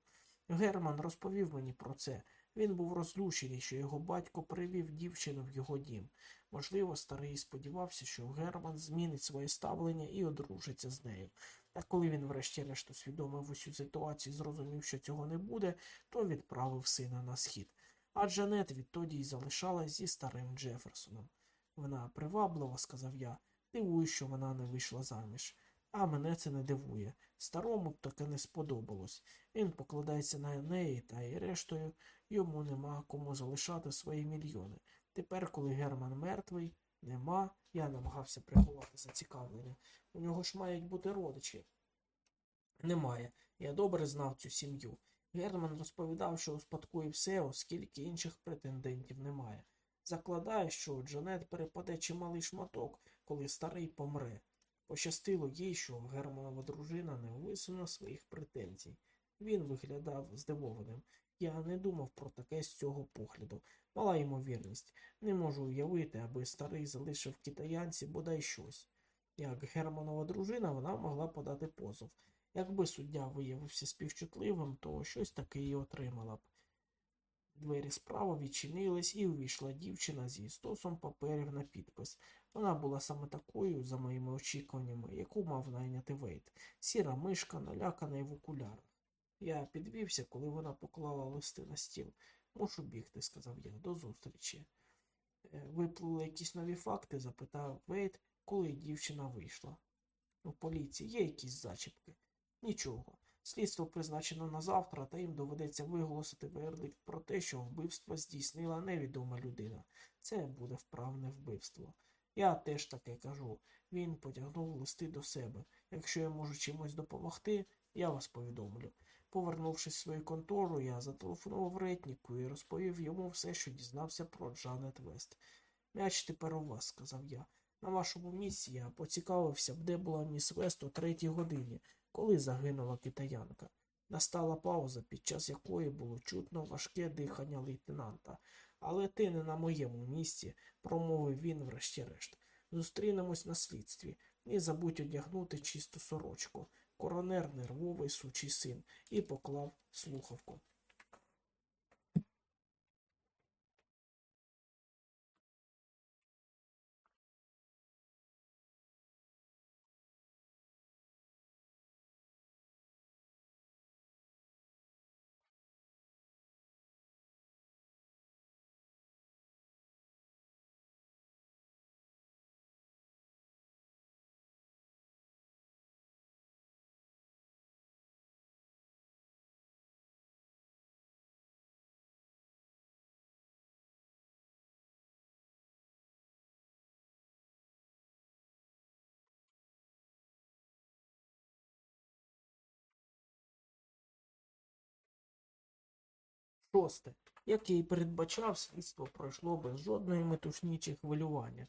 Герман розповів мені про це. Він був розлючений, що його батько привів дівчину в його дім. Можливо, старий сподівався, що Герман змінить своє ставлення і одружиться з нею. Та коли він врешті-решт усвідомив усю ситуацію і зрозумів, що цього не буде, то відправив сина на схід. А Джанет відтоді й залишалась зі старим Джеферсоном. Вона приваблива, сказав я, дивую, що вона не вийшла заміж. А мене це не дивує. Старому б таке не сподобалось. Він покладається на неї, та й рештою йому нема кому залишати свої мільйони. Тепер, коли Герман мертвий, нема, я намагався приховати зацікавлення. У нього ж мають бути родичі. Немає. Я добре знав цю сім'ю. Герман розповідав, що успадкує все, оскільки інших претендентів немає. Закладає, що Джанет перепаде чималий шматок, коли старий помре. Пощастило їй, що Германова дружина не висунула своїх претензій. Він виглядав здивованим. Я не думав про таке з цього погляду. Мала ймовірність. Не можу уявити, аби старий залишив китаянці бодай щось. Як Германова дружина, вона могла подати позов. Якби суддя виявився співчутливим, то щось таке і отримала б. Двері справа відчинились і увійшла дівчина зі стосом паперів на підпис. Вона була саме такою, за моїми очікуваннями, яку мав найняти Вейт. Сіра мишка, налякана в окулярах. Я підвівся, коли вона поклала листи на стіл. Мушу бігти, сказав я, до зустрічі. «Е, Виплили якісь нові факти? запитав Вейт, коли дівчина вийшла. У поліції є якісь зачіпки? Нічого. Слідство призначено на завтра, та їм доведеться виголосити вердикт про те, що вбивство здійснила невідома людина. Це буде вправне вбивство. Я теж таке кажу. Він потягнув листи до себе. Якщо я можу чимось допомогти, я вас повідомлю. Повернувшись в свою контору, я зателефонував ретніку і розповів йому все, що дізнався про Джанет Вест. М'яч тепер у вас, сказав я. На вашому місці я поцікавився б, де була міс Вест о третій годині, коли загинула китаянка. Настала пауза, під час якої було чутно важке дихання лейтенанта. Але ти не на моєму місці, промовив він врешті-решт. Зустрінемось на слідстві. Не забудь одягнути чисту сорочку. Коронер нервовий сучий син і поклав слухавку. Шосте. Як і передбачав, слідство пройшло без жодної метушні чи хвилювання.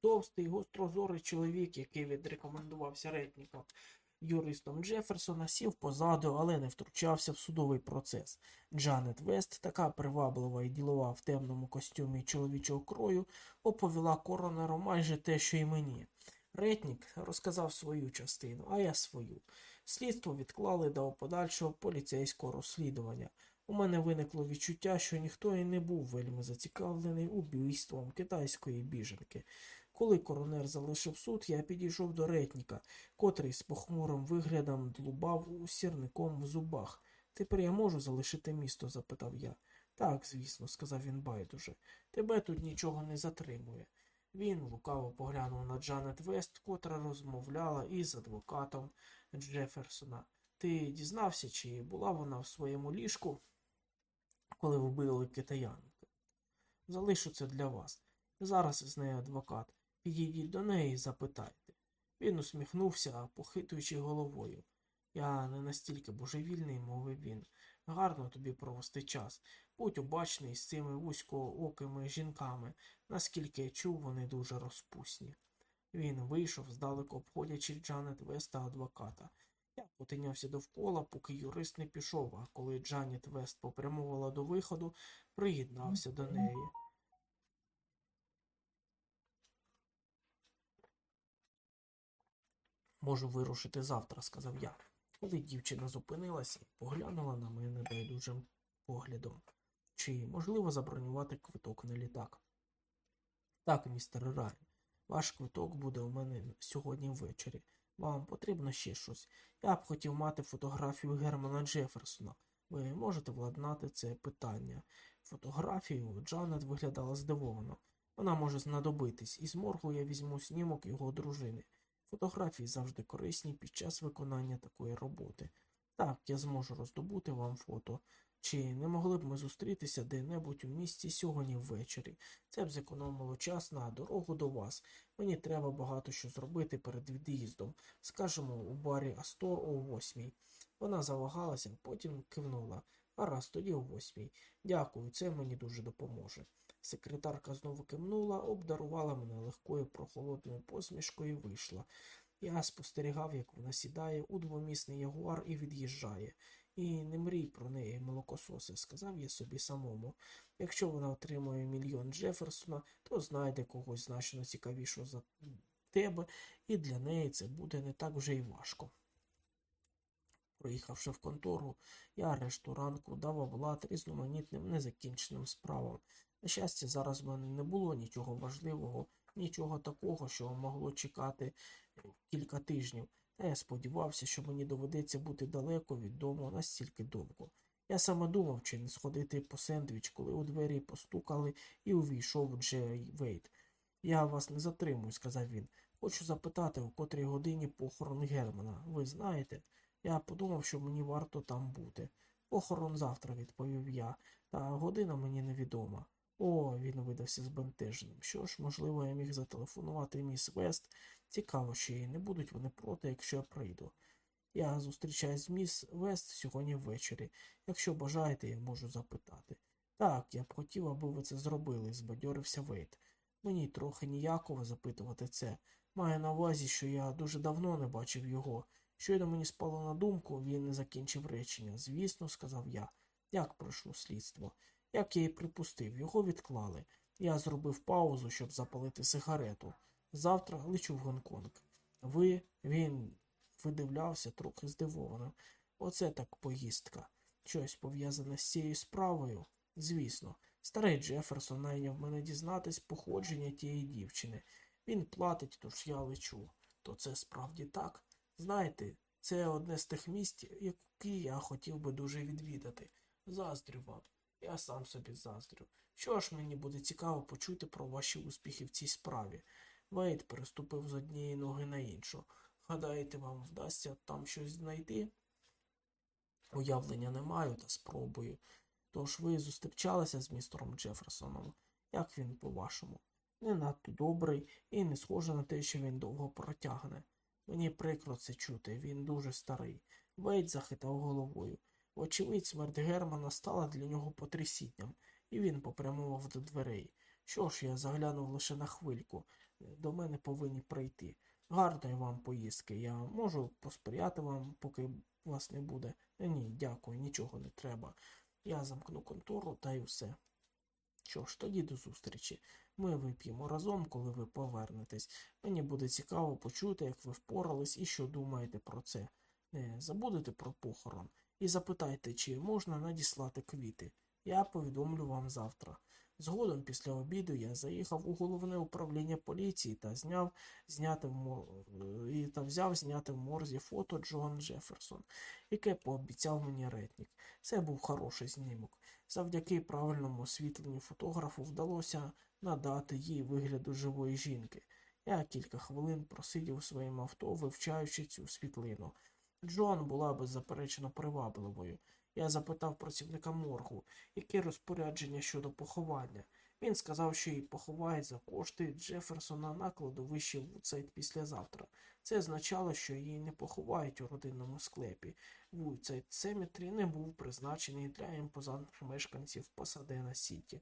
Товстий, гострозорий чоловік, який відрекомендувався ретником юристом Джеферсона, сів позаду, але не втручався в судовий процес. Джанет Вест, така приваблива і ділова в темному костюмі чоловічого крою, оповіла коронеру майже те, що й мені. Ретнік розказав свою частину, а я свою. Слідство відклали до подальшого поліцейського розслідування. У мене виникло відчуття, що ніхто і не був вельми зацікавлений убійством китайської біженки. Коли коронер залишив суд, я підійшов до ретніка, котрий з похмурим виглядом длубав сірником в зубах. Тепер я можу залишити місто? запитав я. Так, звісно, сказав він байдуже. Тебе тут нічого не затримує. Він лукаво поглянув на Джанет Вест, котра розмовляла із адвокатом Джеферсона. Ти дізнався, чи була вона в своєму ліжку, коли вбили китаянку? Залишу це для вас. Зараз з нею адвокат. Підійдіть до неї і запитайте. Він усміхнувся, похитуючи головою. Я не настільки божевільний, мовив він. Гарно тобі провести час. Будь обачний з цими вузькоокими жінками, наскільки я чув, вони дуже розпусні. Він вийшов, здалеку обходячи Джанет Веста адвоката. Я потинявся довкола, поки юрист не пішов, а коли Джанет Вест попрямувала до виходу, приєднався до неї. Можу вирушити завтра, сказав я, коли дівчина зупинилася і поглянула на мене байдужим поглядом. Чи можливо забронювати квиток на літак? Так, містер Райан, ваш квиток буде у мене сьогодні ввечері. Вам потрібно ще щось. Я б хотів мати фотографію Германа Джеферсона. Ви можете владнати це питання. Фотографію Джанет виглядала здивовано. Вона може знадобитись, і з моргу я візьму снімок його дружини. Фотографії завжди корисні під час виконання такої роботи. Так, я зможу роздобути вам фото. Чи не могли б ми зустрітися де-небудь у місті сьогодні ввечері? Це б зекономило час на дорогу до вас. Мені треба багато що зробити перед від'їздом. Скажемо, у барі Астор о восьмій. Вона завагалася, потім кивнула. Гаразд, тоді о восьмій. Дякую, це мені дуже допоможе. Секретарка знову кивнула, обдарувала мене легкою прохолодною посмішкою і вийшла. Я спостерігав, як вона сідає у двомісний ягуар і від'їжджає. І не мрій про неї, молокососи, сказав я собі самому. Якщо вона отримує мільйон Джеферсона, то знайде когось значно цікавішого за тебе, і для неї це буде не так вже й важко. Проїхавши в контору, я решту ранку дав облад різноманітним незакінченим справам. На щастя, зараз в мене не було нічого важливого, нічого такого, що могло чекати кілька тижнів, та я сподівався, що мені доведеться бути далеко від дому настільки довго. Я саме думав, чи не сходити по сендвіч, коли у двері постукали і увійшов Джей Вейт. Я вас не затримую, сказав він. Хочу запитати, у котрій годині похорон Германа. Ви знаєте? Я подумав, що мені варто там бути. Похорон завтра, відповів я, та година мені невідома. О, він видався збентеженим. Що ж, можливо, я міг зателефонувати міс Вест. Цікаво, чи не будуть вони проти, якщо я прийду. Я зустрічаюсь з міс Вест сьогодні ввечері. Якщо бажаєте, я можу запитати. Так, я б хотів, аби ви це зробили, збадьорився Вейт. Мені трохи ніяково запитувати це. Маю на увазі, що я дуже давно не бачив його. Щойно мені спало на думку, він не закінчив речення. Звісно, сказав я. Як пройшло слідство? Як я і припустив, його відклали. Я зробив паузу, щоб запалити сигарету. Завтра лечу в Гонконг. Ви, він видивлявся трохи здивовано. Оце так поїздка. Щось пов'язане з цією справою? Звісно, старий Джеферсон найняв мене дізнатись походження тієї дівчини. Він платить, тож я лечу. То це справді так. Знаєте, це одне з тих місць, які я хотів би дуже відвідати. Заздрю вам. Я сам собі заздрю. Що ж мені буде цікаво почути про ваші успіхи в цій справі? Вейт переступив з однієї ноги на іншу. Гадаєте, вам вдасться там щось знайти? Уявлення не маю, та спробую. Тож ви зустрічалися з містером Джеферсоном. Як він, по-вашому? Не надто добрий і не схоже на те, що він довго протягне. Мені прикро це чути, він дуже старий. Вейт захитав головою. Вочевидь, смерть Германа стала для нього потрясінням, і він попрямував до дверей. Що ж, я заглянув лише на хвильку. До мене повинні прийти. Гарної вам поїздки. Я можу посприяти вам, поки вас не буде. Ні, дякую, нічого не треба. Я замкну контору та й все. Що ж, тоді до зустрічі. Ми вип'ємо разом, коли ви повернетесь. Мені буде цікаво почути, як ви впорались і що думаєте про це. Не забудете про похорон і запитайте, чи можна надіслати квіти. Я повідомлю вам завтра. Згодом після обіду я заїхав у головне управління поліції та зняв зняти в мор... і та взяв зняти в морзі фото Джоан Джеферсон, яке пообіцяв мені ретнік. Це був хороший знімок. Завдяки правильному освітленню фотографу вдалося надати їй вигляду живої жінки. Я кілька хвилин просидів у своєму авто, вивчаючи цю світлину. Джоан була беззаперечно привабливою. Я запитав працівника моргу, яке розпорядження щодо поховання. Він сказав, що її поховають за кошти Джеферсона на кладовищі Вудсайд післязавтра. Це означало, що її не поховають у родинному склепі. Вудсайд Cemetery не був призначений для імпозантних мешканців Пасадена Сіті.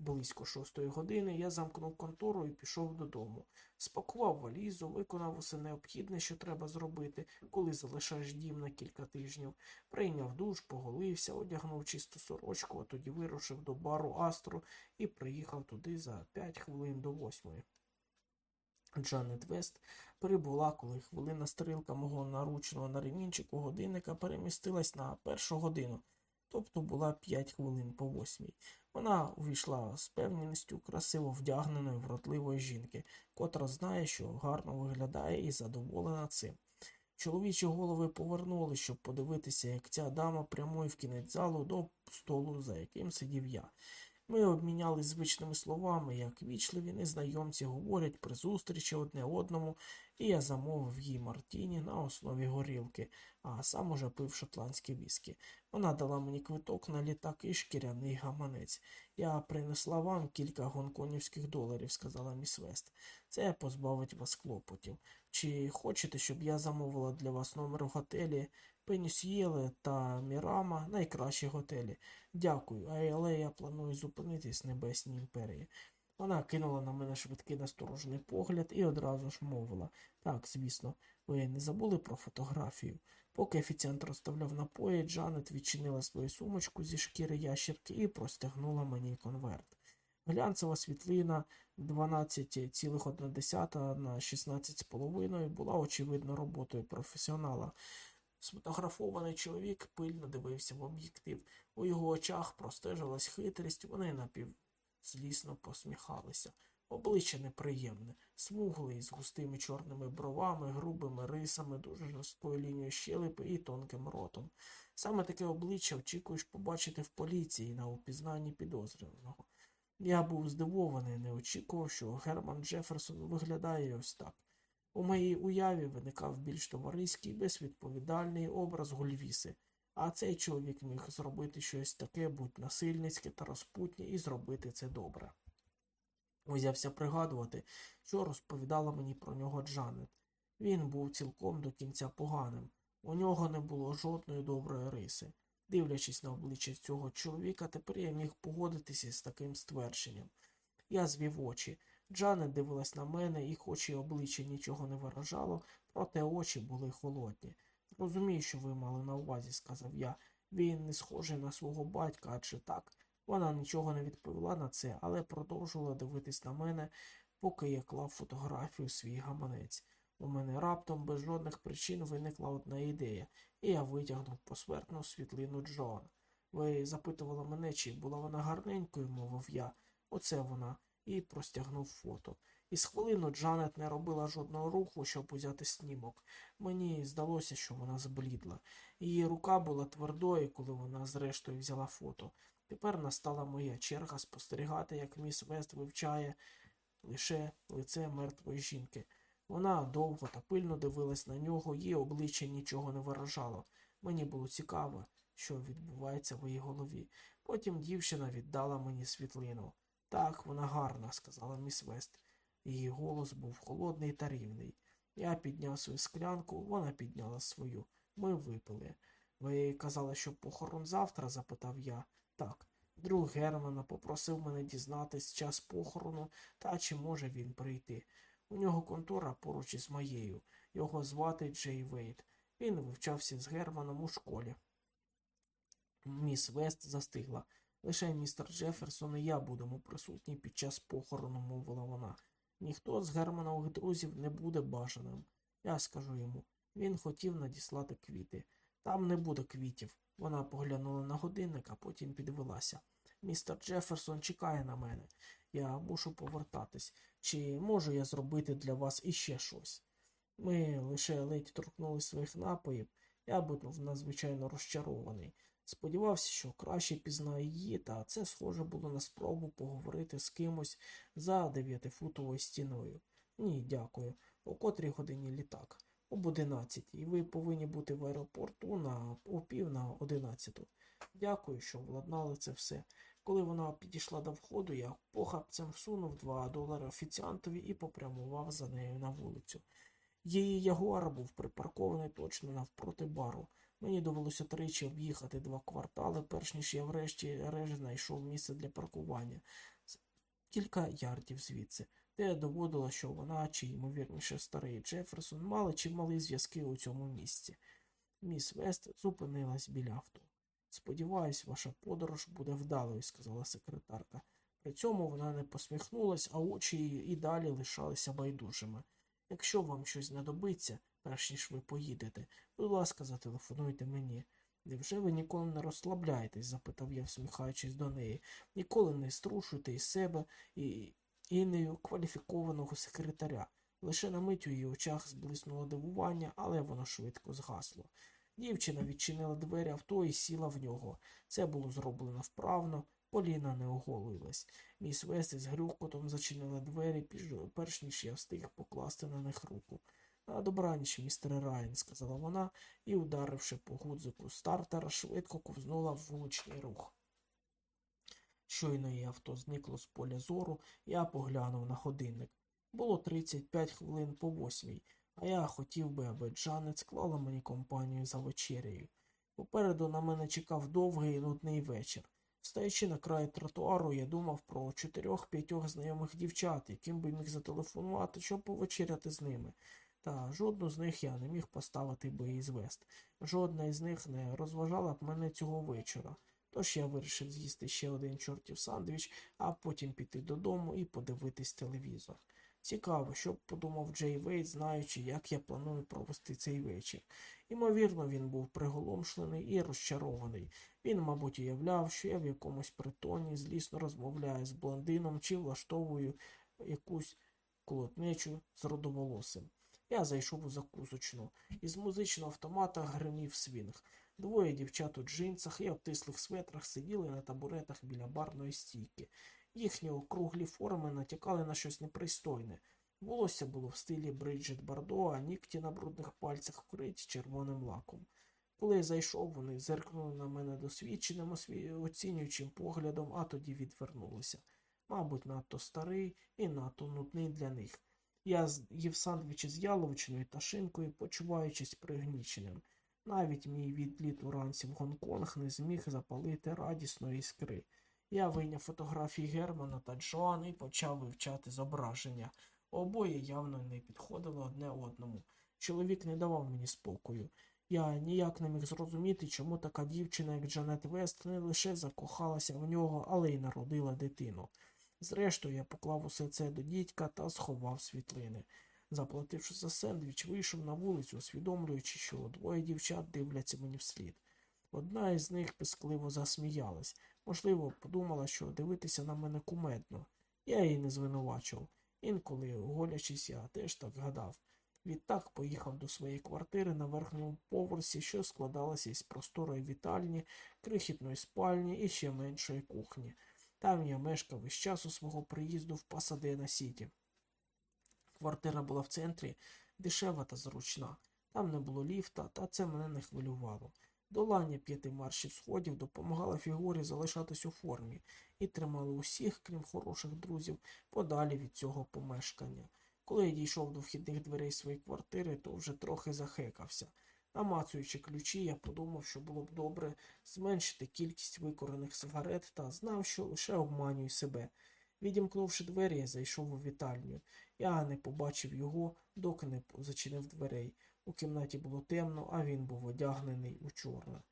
Близько шостої години я замкнув контору і пішов додому. Спакував валізу, виконав усе необхідне, що треба зробити, коли залишаєш дім на кілька тижнів. Прийняв душ, поголився, одягнув чисту сорочку, а тоді вирушив до бару Астру і приїхав туди за п'ять хвилин до восьмої. Джанет Вест прибула, коли хвилина стрілка мого наручного на ремінчику годинника перемістилась на першу годину, тобто була п'ять хвилин по восьмій. Вона увійшла з певністю красиво вдягненої вродливої жінки, котра знає, що гарно виглядає і задоволена цим. Чоловічі голови повернули, щоб подивитися, як ця дама прямує в кінець залу до столу, за яким сидів я. Ми обмінялись звичними словами, як вічливі незнайомці говорять при зустрічі одне одному, і я замовив їй Мартіні на основі горілки, а сам уже пив шотландські віскі. Вона дала мені квиток на літак і шкіряний гаманець. Я принесла вам кілька гонконівських доларів, сказала міс Вест. Це позбавить вас клопотів. Чи хочете, щоб я замовила для вас номер в готелі Пенісьєле та Мірама найкращі готелі? Дякую, але я планую зупинитись в Небесній імперії. Вона кинула на мене швидкий насторожений погляд і одразу ж мовила так, звісно, ви не забули про фотографію. Поки офіціант розставляв напої, Джанет відчинила свою сумочку зі шкіри ящерки і простягнула мені конверт. Глянцева світлина 12,1 на 16,5 була очевидно роботою професіонала. Сфотографований чоловік пильно дивився в об'єктив. У його очах простежилась хитрість, вони напівзлісно посміхалися. Обличчя неприємне, смуглий, з густими чорними бровами, грубими рисами, дуже жорсткою лінією щелепи і тонким ротом. Саме таке обличчя очікуєш побачити в поліції на упізнанні підозрюваного. Я був здивований, не очікував, що Герман Джеферсон виглядає ось так. У моїй уяві виникав більш товариський, безвідповідальний образ Гульвіси, а цей чоловік міг зробити щось таке, будь насильницьке та розпутнє, і зробити це добре. Узявся пригадувати, що розповідала мені про нього Джанет. Він був цілком до кінця поганим, у нього не було жодної доброї риси. Дивлячись на обличчя цього чоловіка, тепер я міг погодитися з таким ствердженням. Я звів очі. Джанет дивилась на мене, і, хоч і обличчя нічого не виражало, проте очі були холодні. Розумію, що ви мали на увазі, сказав я. Він не схожий на свого батька, адже так. Вона нічого не відповіла на це, але продовжувала дивитись на мене, поки я клав фотографію у свій гаманець. У мене раптом без жодних причин виникла одна ідея, і я витягнув посмертну світлину Джоан. Ви запитували мене, чи була вона гарненькою, мовив я. Оце вона, і простягнув фото. І з хвилину Джанет не робила жодного руху, щоб узяти снімок. Мені здалося, що вона зблідла. Її рука була твердою, коли вона зрештою взяла фото. Тепер настала моя черга спостерігати, як міс Вест вивчає лише лице мертвої жінки. Вона довго та пильно дивилась на нього, її обличчя нічого не виражало. Мені було цікаво, що відбувається в її голові. Потім дівчина віддала мені світлину. Так, вона гарна, сказала міс Вест. Її голос був холодний та рівний. Я підняв свою склянку, вона підняла свою. Ми випили. Ви казали, що похорон завтра? запитав я. Так. Друг Германа попросив мене дізнатись час похорону та чи може він прийти. У нього контора поруч із моєю. Його звати Джей Вейт. Він вивчався з Германом у школі. Міс Вест застигла. Лише містер Джеферсон і я будемо присутні під час похорону, мовила вона. Ніхто з Германових друзів не буде бажаним. Я скажу йому. Він хотів надіслати квіти. Там не буде квітів. Вона поглянула на годинник, а потім підвелася. Містер Джеферсон чекає на мене. Я мушу повертатись. Чи можу я зробити для вас іще щось? Ми лише ледь торкнули своїх напоїв. Я був надзвичайно розчарований. Сподівався, що краще пізнаю її, та це схоже було на спробу поговорити з кимось за дев'ятифутовою стіною. Ні, дякую. О котрій годині літак? Об одинадцятій. І ви повинні бути в аеропорту на о пів на одинадцяту. Дякую, що владнали це все. Коли вона підійшла до входу, я похапцем всунув два долари офіціантові і попрямував за нею на вулицю. Її ягуар був припаркований точно навпроти бару. Мені довелося тричі об'їхати два квартали, перш ніж я врешті решт знайшов місце для паркування. Кілька ярдів звідси, де доводило, що вона, чи, ймовірніше, старий Джеферсон, мали чималі зв'язки у цьому місці. Міс Вест зупинилась біля авто. Сподіваюсь, ваша подорож буде вдалою, сказала секретарка. При цьому вона не посміхнулась, а очі її і далі лишалися байдужими. Якщо вам щось знадобиться, перш ніж ви поїдете, будь ласка, зателефонуйте мені. Невже ви ніколи не розслабляєтесь? запитав я, всміхаючись до неї. Ніколи не струшуйте із себе і інею кваліфікованого секретаря. Лише на мить у її очах зблиснуло дивування, але воно швидко згасло. Дівчина відчинила двері авто і сіла в нього. Це було зроблено вправно, Поліна не оголилась. Міс Вест з грюкотом зачинила двері, перш ніж я встиг покласти на них руку. На добраніч, містер Райан, сказала вона і, ударивши по гудзику стартера, швидко ковзнула в вуличний рух. Щойно її авто зникло з поля зору, я поглянув на годинник. Було 35 хвилин по восьмій, а я хотів би, аби Джанет склала мені компанію за вечерею. Попереду на мене чекав довгий і нудний вечір. Стоячи на краї тротуару, я думав про чотирьох-п'ятьох знайомих дівчат, яким би міг зателефонувати, щоб повечеряти з ними. Та жодну з них я не міг поставити би із вест. Жодна із них не розважала б мене цього вечора. Тож я вирішив з'їсти ще один чортів сандвіч, а потім піти додому і подивитись телевізор. Цікаво, що б подумав Джей Вейт, знаючи, як я планую провести цей вечір. Імовірно, він був приголомшлений і розчарований. Він, мабуть, уявляв, що я в якомусь притоні злісно розмовляю з блондином чи влаштовую якусь колотнечу з родоволосим. Я зайшов у закусочну. Із музичного автомата гримів свінг. Двоє дівчат у джинсах і обтислих светрах сиділи на табуретах біля барної стійки. Їхні округлі форми натякали на щось непристойне. Волосся було в стилі Бріджит Бардо, а нігті на брудних пальцях вкриті червоним лаком. Коли я зайшов, вони зеркнули на мене досвідченим, оцінюючим поглядом, а тоді відвернулися. Мабуть, надто старий і надто нудний для них. Я їв сандвічі з яловичиною та шинкою, почуваючись пригніченим. Навіть мій відліт уранці в Гонконг не зміг запалити радісної іскри. Я вийняв фотографії Германа та Джоан і почав вивчати зображення. Обоє явно не підходили одне одному. Чоловік не давав мені спокою. Я ніяк не міг зрозуміти, чому така дівчина, як Джанет Вест, не лише закохалася в нього, але й народила дитину. Зрештою, я поклав усе це до дідька та сховав світлини. Заплативши за сендвіч, вийшов на вулицю, усвідомлюючи, що двоє дівчат дивляться мені вслід. Одна із них пискливо засміялась. Можливо, подумала, що дивитися на мене кумедно. Я її не звинувачував. Інколи, голячись, я теж так гадав. Відтак поїхав до своєї квартири на верхньому поверсі, що складалася із просторої вітальні, крихітної спальні і ще меншої кухні. Там я мешкав із часу свого приїзду в Пасадена Сіті. Квартира була в центрі, дешева та зручна. Там не було ліфта, та це мене не хвилювало. Долання п'яти маршів сходів допомагало фігурі залишатись у формі і тримало усіх, крім хороших друзів, подалі від цього помешкання. Коли я дійшов до вхідних дверей своєї квартири, то вже трохи захекався. Намацуючи ключі, я подумав, що було б добре зменшити кількість викорених сигарет та знав, що лише обманюю себе. Відімкнувши двері, я зайшов у вітальню. Я не побачив його, доки не зачинив дверей. У кімнаті було темно, а він був одягнений у чорне.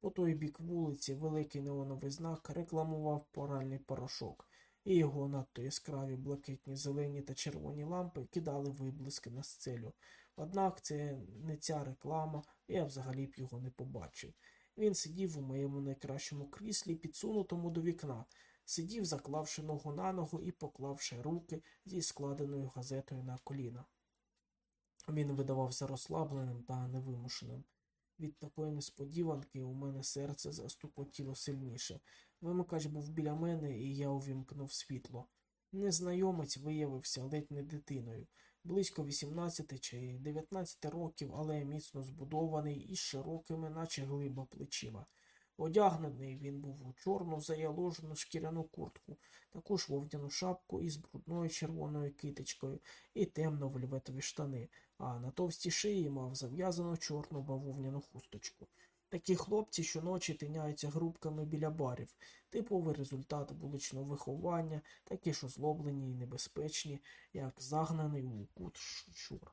По той бік вулиці великий неоновий знак рекламував поральний порошок, і його надто яскраві блакитні, зелені та червоні лампи кидали виблиски на сцелю. Однак це не ця реклама, я взагалі б його не побачив. Він сидів у моєму найкращому кріслі, підсунутому до вікна, сидів, заклавши ногу на ногу і поклавши руки зі складеною газетою на коліна. Він видавався розслабленим та невимушеним. Від такої несподіванки у мене серце застукотіло сильніше. Вимикач був біля мене, і я увімкнув світло. Незнайомець виявився ледь не дитиною, близько 18 чи 19 років, але міцно збудований із широкими, наче глиба плечима. Одягнений він був у чорну заяложену шкіряну куртку, таку ж вовняну шапку із брудною червоною китичкою і темно вельветові штани, а на товстій шиї мав зав'язану чорну бавовняну хусточку. Такі хлопці щоночі тиняються грубками біля барів, типовий результат вуличного виховання, такі ж озлоблені і небезпечні, як загнаний у кут щур.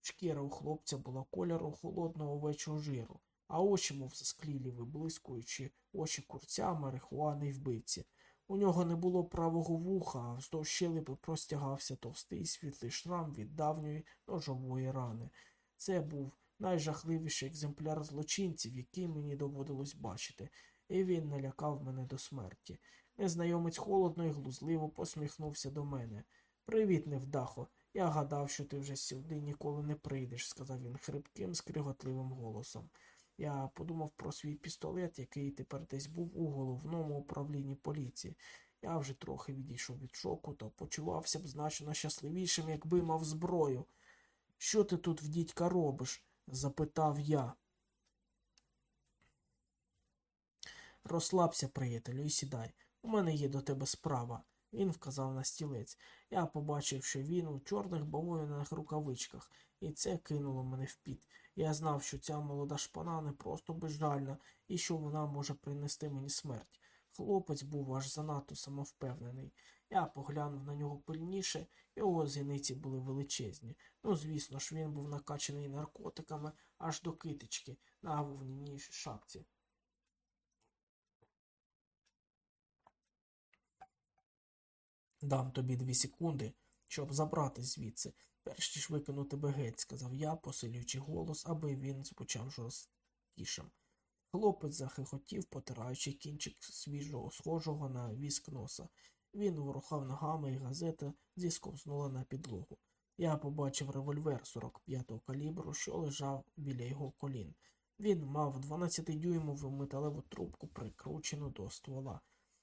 Шкіра у хлопця була кольору холодного овечого жиру, а очі, мов засклілі, виблискуючи очі курця, марихуани й вбивці. У нього не було правого вуха, а вздовж щелепи простягався товстий світлий шрам від давньої ножової рани. Це був найжахливіший екземпляр злочинців, який мені доводилось бачити, і він налякав мене до смерті. Незнайомець холодно і глузливо посміхнувся до мене. Привіт, невдахо. Я гадав, що ти вже сюди ніколи не прийдеш, сказав він хрипким, скриготливим голосом. Я подумав про свій пістолет, який тепер десь був у головному управлінні поліції. Я вже трохи відійшов від шоку та почувався б значно щасливішим, якби мав зброю. Що ти тут в дідька робиш? запитав я. Розслабся, приятелю, і сідай. У мене є до тебе справа. Він вказав на стілець. Я побачив, що він у чорних бавовняних рукавичках, і це кинуло мене в піт. Я знав, що ця молода шпана не просто безжальна і що вона може принести мені смерть. Хлопець був аж занадто самовпевнений. Я поглянув на нього пильніше, його зіниці були величезні. Ну, звісно ж, він був накачаний наркотиками аж до китички на вовняній шапці. Дам тобі дві секунди, щоб забрати звідси, перш ніж викину тебе геть, сказав я, посилюючи голос, аби він звучав жорсткішим. Хлопець захихотів, потираючи кінчик свіжого схожого на віск носа. Він ворухав ногами, і газета зісковзнула на підлогу. Я побачив револьвер 45-го калібру, що лежав біля його колін. Він мав 12-дюймову металеву трубку, прикручену до ствола.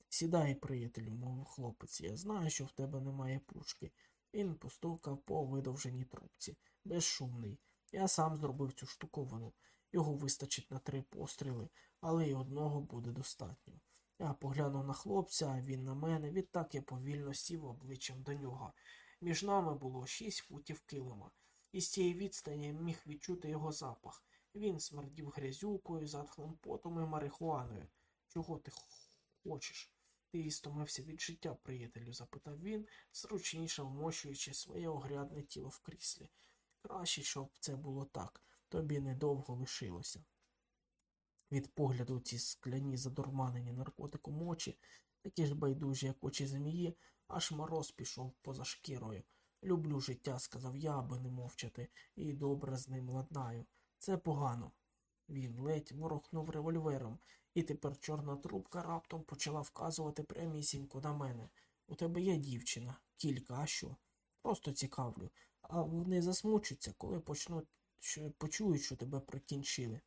Сідай, приятелю, мовив хлопець, я знаю, що в тебе немає пушки. Він постукав по видовженій трубці. Безшумний. Я сам зробив цю штуковину. Його вистачить на три постріли, але й одного буде достатньо. Я поглянув на хлопця, він на мене, відтак я повільно сів обличчям до нього. Між нами було шість футів килима. Із цієї відстані міг відчути його запах. Він смердів грязюкою, затхлим потом і марихуаною. Чого ти хочеш? Ти стомився від життя, приятелю? запитав він, зручніше вмощуючи своє огрядне тіло в кріслі. Краще, щоб це було так. Тобі недовго лишилося. Від погляду ці скляні задурманені наркотиком очі, такі ж байдужі, як очі змії, аж мороз пішов поза шкірою. Люблю життя, сказав я, аби не мовчати, і добре з ним ладнаю. Це погано. Він ледь ворохнув револьвером, і тепер чорна трубка раптом почала вказувати прямісінько на мене. У тебе є дівчина, кілька, а що? Просто цікавлю. А вони засмучаться, коли почнуть що, почують, що тебе прикінчили.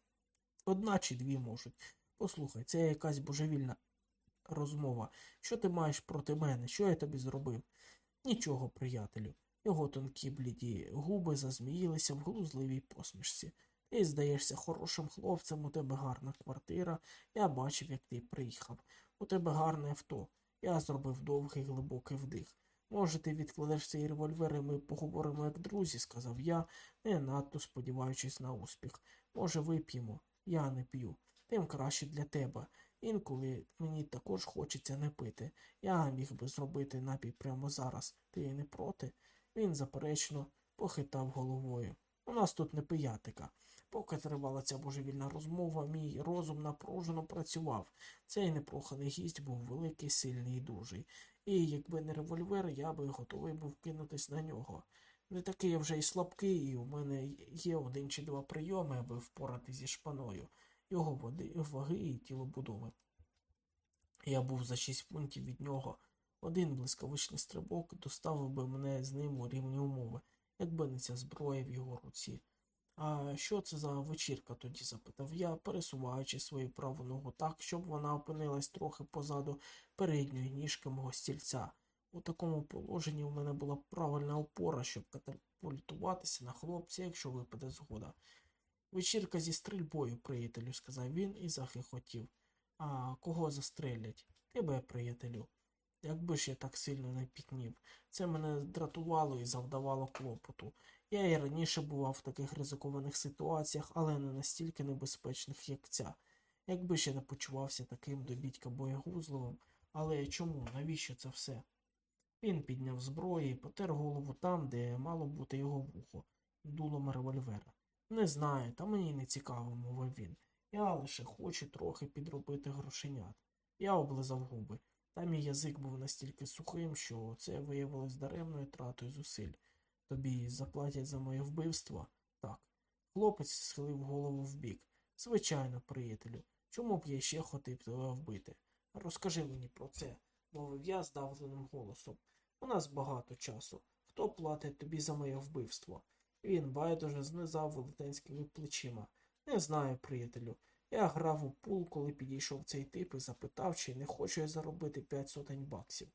Одна чи дві можуть. Послухай, це якась божевільна розмова. Що ти маєш проти мене? Що я тобі зробив? Нічого, приятелю. Його тонкі бліді губи зазміїлися в глузливій посмішці. Ти здаєшся хорошим хлопцем, у тебе гарна квартира. Я бачив, як ти приїхав. У тебе гарне авто. Я зробив довгий глибокий вдих. Може, ти відкладеш цей револьвер, і ми поговоримо як друзі, сказав я, не надто сподіваючись на успіх. Може, вип'ємо. Я не п'ю. Тим краще для тебе. Інколи мені також хочеться не пити. Я міг би зробити напій прямо зараз. Ти не проти? Він заперечно похитав головою. У нас тут не пиятика. Поки тривала ця божевільна розмова, мій розум напружено працював. Цей непроханий гість був великий, сильний і дужий. І якби не револьвер, я би готовий був кинутись на нього. Не такий я вже й слабкий, і у мене є один чи два прийоми, аби впорати зі шпаною, його води, ваги і тілобудови. Я був за шість пунктів від нього. Один блискавичний стрибок доставив би мене з ним у рівні умови, якби не ця зброя в його руці. А що це за вечірка тоді? запитав я, пересуваючи свою праву ногу так, щоб вона опинилась трохи позаду передньої ніжки мого стільця. У такому положенні в мене була правильна опора, щоб катапультуватися на хлопця, якщо випаде згода. Вечірка зі стрільбою, приятелю, сказав він і захихотів. А кого застрелять? Тебе, приятелю. Якби ж я так сильно не пітнів. Це мене дратувало і завдавало клопоту. Я і раніше бував в таких ризикованих ситуаціях, але не настільки небезпечних, як ця. Якби ще не почувався таким до бідька боєгузливим, але чому, навіщо це все? Він підняв зброю і потер голову там, де мало бути його вухо, дулом револьвера. Не знаю, та мені не цікаво, мовив він. Я лише хочу трохи підробити грошенят. Я облизав губи, та мій язик був настільки сухим, що це виявилось даремною тратою зусиль. Тобі заплатять за моє вбивство? Так. Хлопець схилив голову вбік. Звичайно, приятелю. Чому б я ще хотів тебе вбити? Розкажи мені про це, мовив я здавленим голосом. У нас багато часу. Хто платить тобі за моє вбивство? Він байдуже знизав велетенськими плечима. Не знаю, приятелю. Я грав у пул, коли підійшов цей тип і запитав, чи не хочу я заробити п'ять сотень баксів.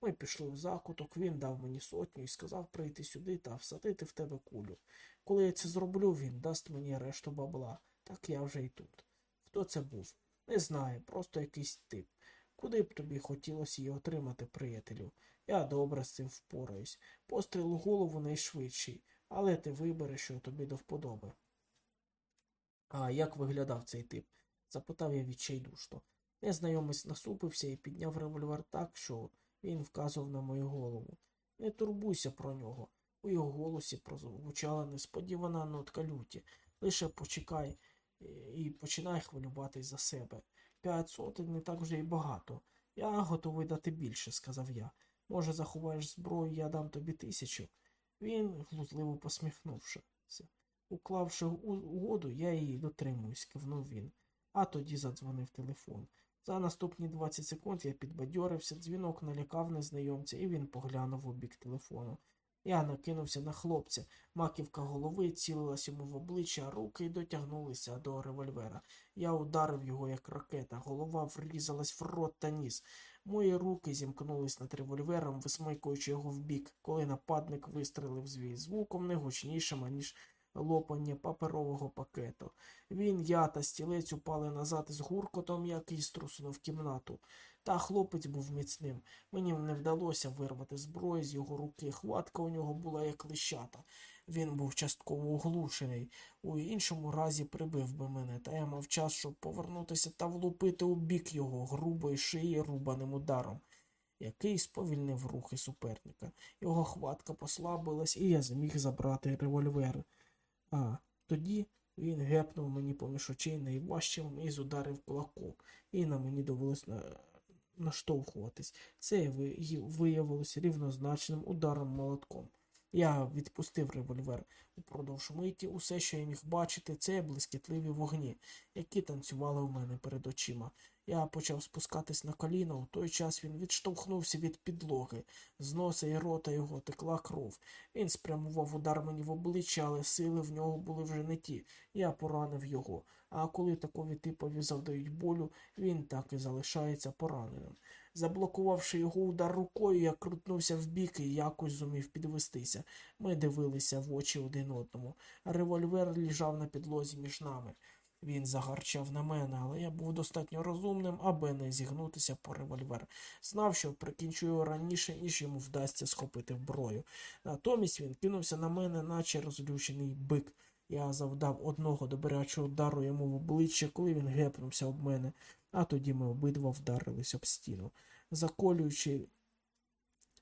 Ми пішли в закуток, він дав мені сотню і сказав прийти сюди та всадити в тебе кулю. Коли я це зроблю, він дасть мені решту бабла. Так я вже й тут. Хто це був? Не знаю, просто якийсь тип. Куди б тобі хотілося її отримати, приятелю? Я добре з цим впораюсь. Постріл у голову найшвидший, але ти вибереш, що тобі до вподоби. А як виглядав цей тип? запитав я відчайдушно. Незнайомець насупився і підняв револьвер так, що він вказував на мою голову. Не турбуйся про нього. У його голосі прозвучала несподівана нотка люті. Лише почекай і починай хвилюватись за себе. П'ять сотень не так вже й багато. Я готовий дати більше, сказав я. Може, заховаєш зброю, я дам тобі тисячу. Він глузливо посміхнувся. Уклавши угоду, я її дотримуюсь, кивнув він. А тоді задзвонив телефон. За наступні 20 секунд я підбадьорився, дзвінок налякав незнайомця, і він поглянув у бік телефону. Я накинувся на хлопця. Маківка голови цілилась йому в обличчя, руки дотягнулися до револьвера. Я ударив його, як ракета, голова врізалась в рот та ніс. Мої руки зімкнулись над револьвером, висмикуючи його вбік, коли нападник вистрелив звій звуком не гучнішим, аніж лопання паперового пакету. Він, я та стілець упали назад з гуркотом, який струсунув кімнату. Та хлопець був міцним. Мені не вдалося вирвати зброю з його руки. Хватка у нього була як лищата. Він був частково оглушений. У іншому разі прибив би мене, та я мав час, щоб повернутися та влупити у бік його грубої шиї рубаним ударом, який сповільнив рухи суперника. Його хватка послабилась, і я зміг забрати револьвер. А тоді він гепнув мені поміж очей найважчим і ударив кулаком, і на мені довелось на... наштовхуватись. Це ви- виявилось рівнозначним ударом молотком. Я відпустив револьвер. Упродовж миті усе, що я міг бачити, це блискітливі вогні, які танцювали у мене перед очима. Я почав спускатись на коліна, у той час він відштовхнувся від підлоги. З носа і рота його текла кров. Він спрямував удар мені в обличчя, але сили в нього були вже не ті. Я поранив його. А коли такові типові завдають болю, він так і залишається пораненим. Заблокувавши його удар рукою, я крутнувся вбік і якось зумів підвестися. Ми дивилися в очі один одному. Револьвер лежав на підлозі між нами. Він загарчав на мене, але я був достатньо розумним, аби не зігнутися по револьвер. Знав, що прикінчу його раніше, ніж йому вдасться схопити зброю. Натомість він кинувся на мене, наче розлючений бик. Я завдав одного добрячого удару йому в обличчя, коли він гепнувся об мене, а тоді ми обидва вдарились об стіну. Заколюючи,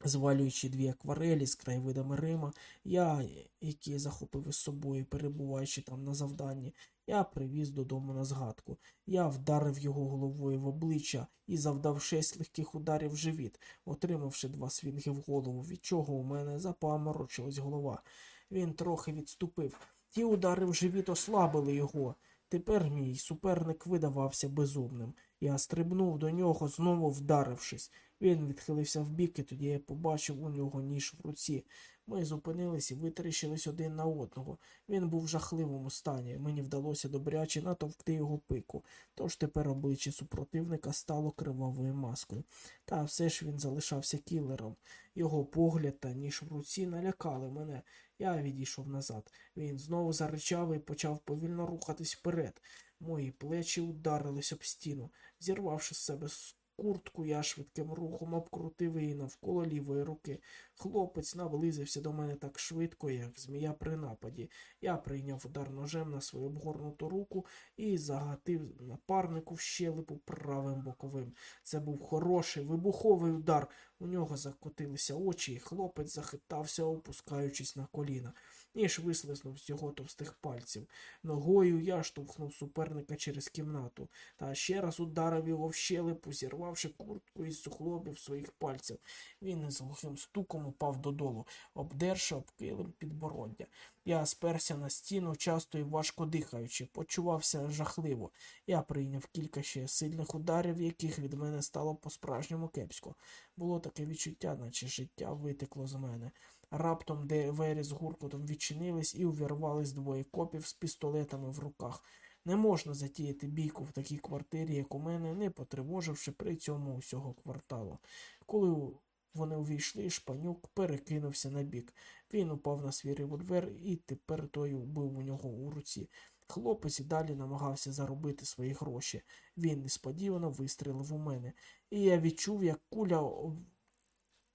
звалюючи дві акварелі з краєвидами Рима, я, які захопив із собою, перебуваючи там на завданні, я привіз додому на згадку. Я вдарив його головою в обличчя і завдав шесть легких ударів в живіт, отримавши два свінги в голову, від чого у мене запаморочилась голова. Він трохи відступив. Ті удари в живіт ослабили його. Тепер мій суперник видавався безумним. Я стрибнув до нього, знову вдарившись. Він відхилився вбік, і тоді я побачив у нього ніж в руці. Ми зупинились і витріщились один на одного. Він був в жахливому стані. Мені вдалося добряче натовкти його пику. Тож тепер обличчя супротивника стало кривавою маскою. Та все ж він залишався кілером. Його погляд та ніж в руці налякали мене. Я відійшов назад. Він знову заричав і почав повільно рухатись вперед. Мої плечі ударились об стіну. Зірвавши з себе куртку, я швидким рухом обкрутив її навколо лівої руки. Хлопець наблизився до мене так швидко, як змія при нападі. Я прийняв удар ножем на свою обгорнуту руку і загатив напарнику в щелепу правим боковим. Це був хороший, вибуховий удар. У нього закотилися очі, і хлопець захитався, опускаючись на коліна. Ніж вислизнув з його товстих пальців. Ногою я штовхнув суперника через кімнату та ще раз ударив його в щелепу, зірвавши куртку із суглобів своїх пальців. Він із глухим стуком упав додолу, обдерши об килим підбороддя. Я сперся на стіну, часто і важко дихаючи, почувався жахливо. Я прийняв кілька ще сильних ударів, яких від мене стало по-справжньому кепсько. Було таке відчуття, наче життя витекло з мене. Раптом двері з гуркотом відчинились і увірвались двоє копів з пістолетами в руках. Не можна затіяти бійку в такій квартирі, як у мене, не потривоживши при цьому усього кварталу. Коли вони увійшли, шпанюк перекинувся на бік. Він упав на свій револьвер, і тепер той був у нього у руці. Хлопець і далі намагався заробити свої гроші. Він несподівано вистрелив у мене, і я відчув, як куля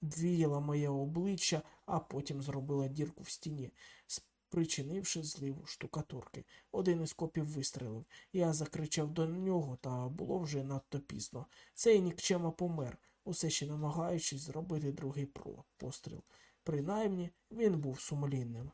обвіяла моє обличчя, а потім зробила дірку в стіні, спричинивши зливу штукатурки. Один із копів вистрелив. Я закричав до нього, та було вже надто пізно. Цей нікчема помер, усе ще намагаючись зробити другий постріл. Принаймні, він був сумлінним.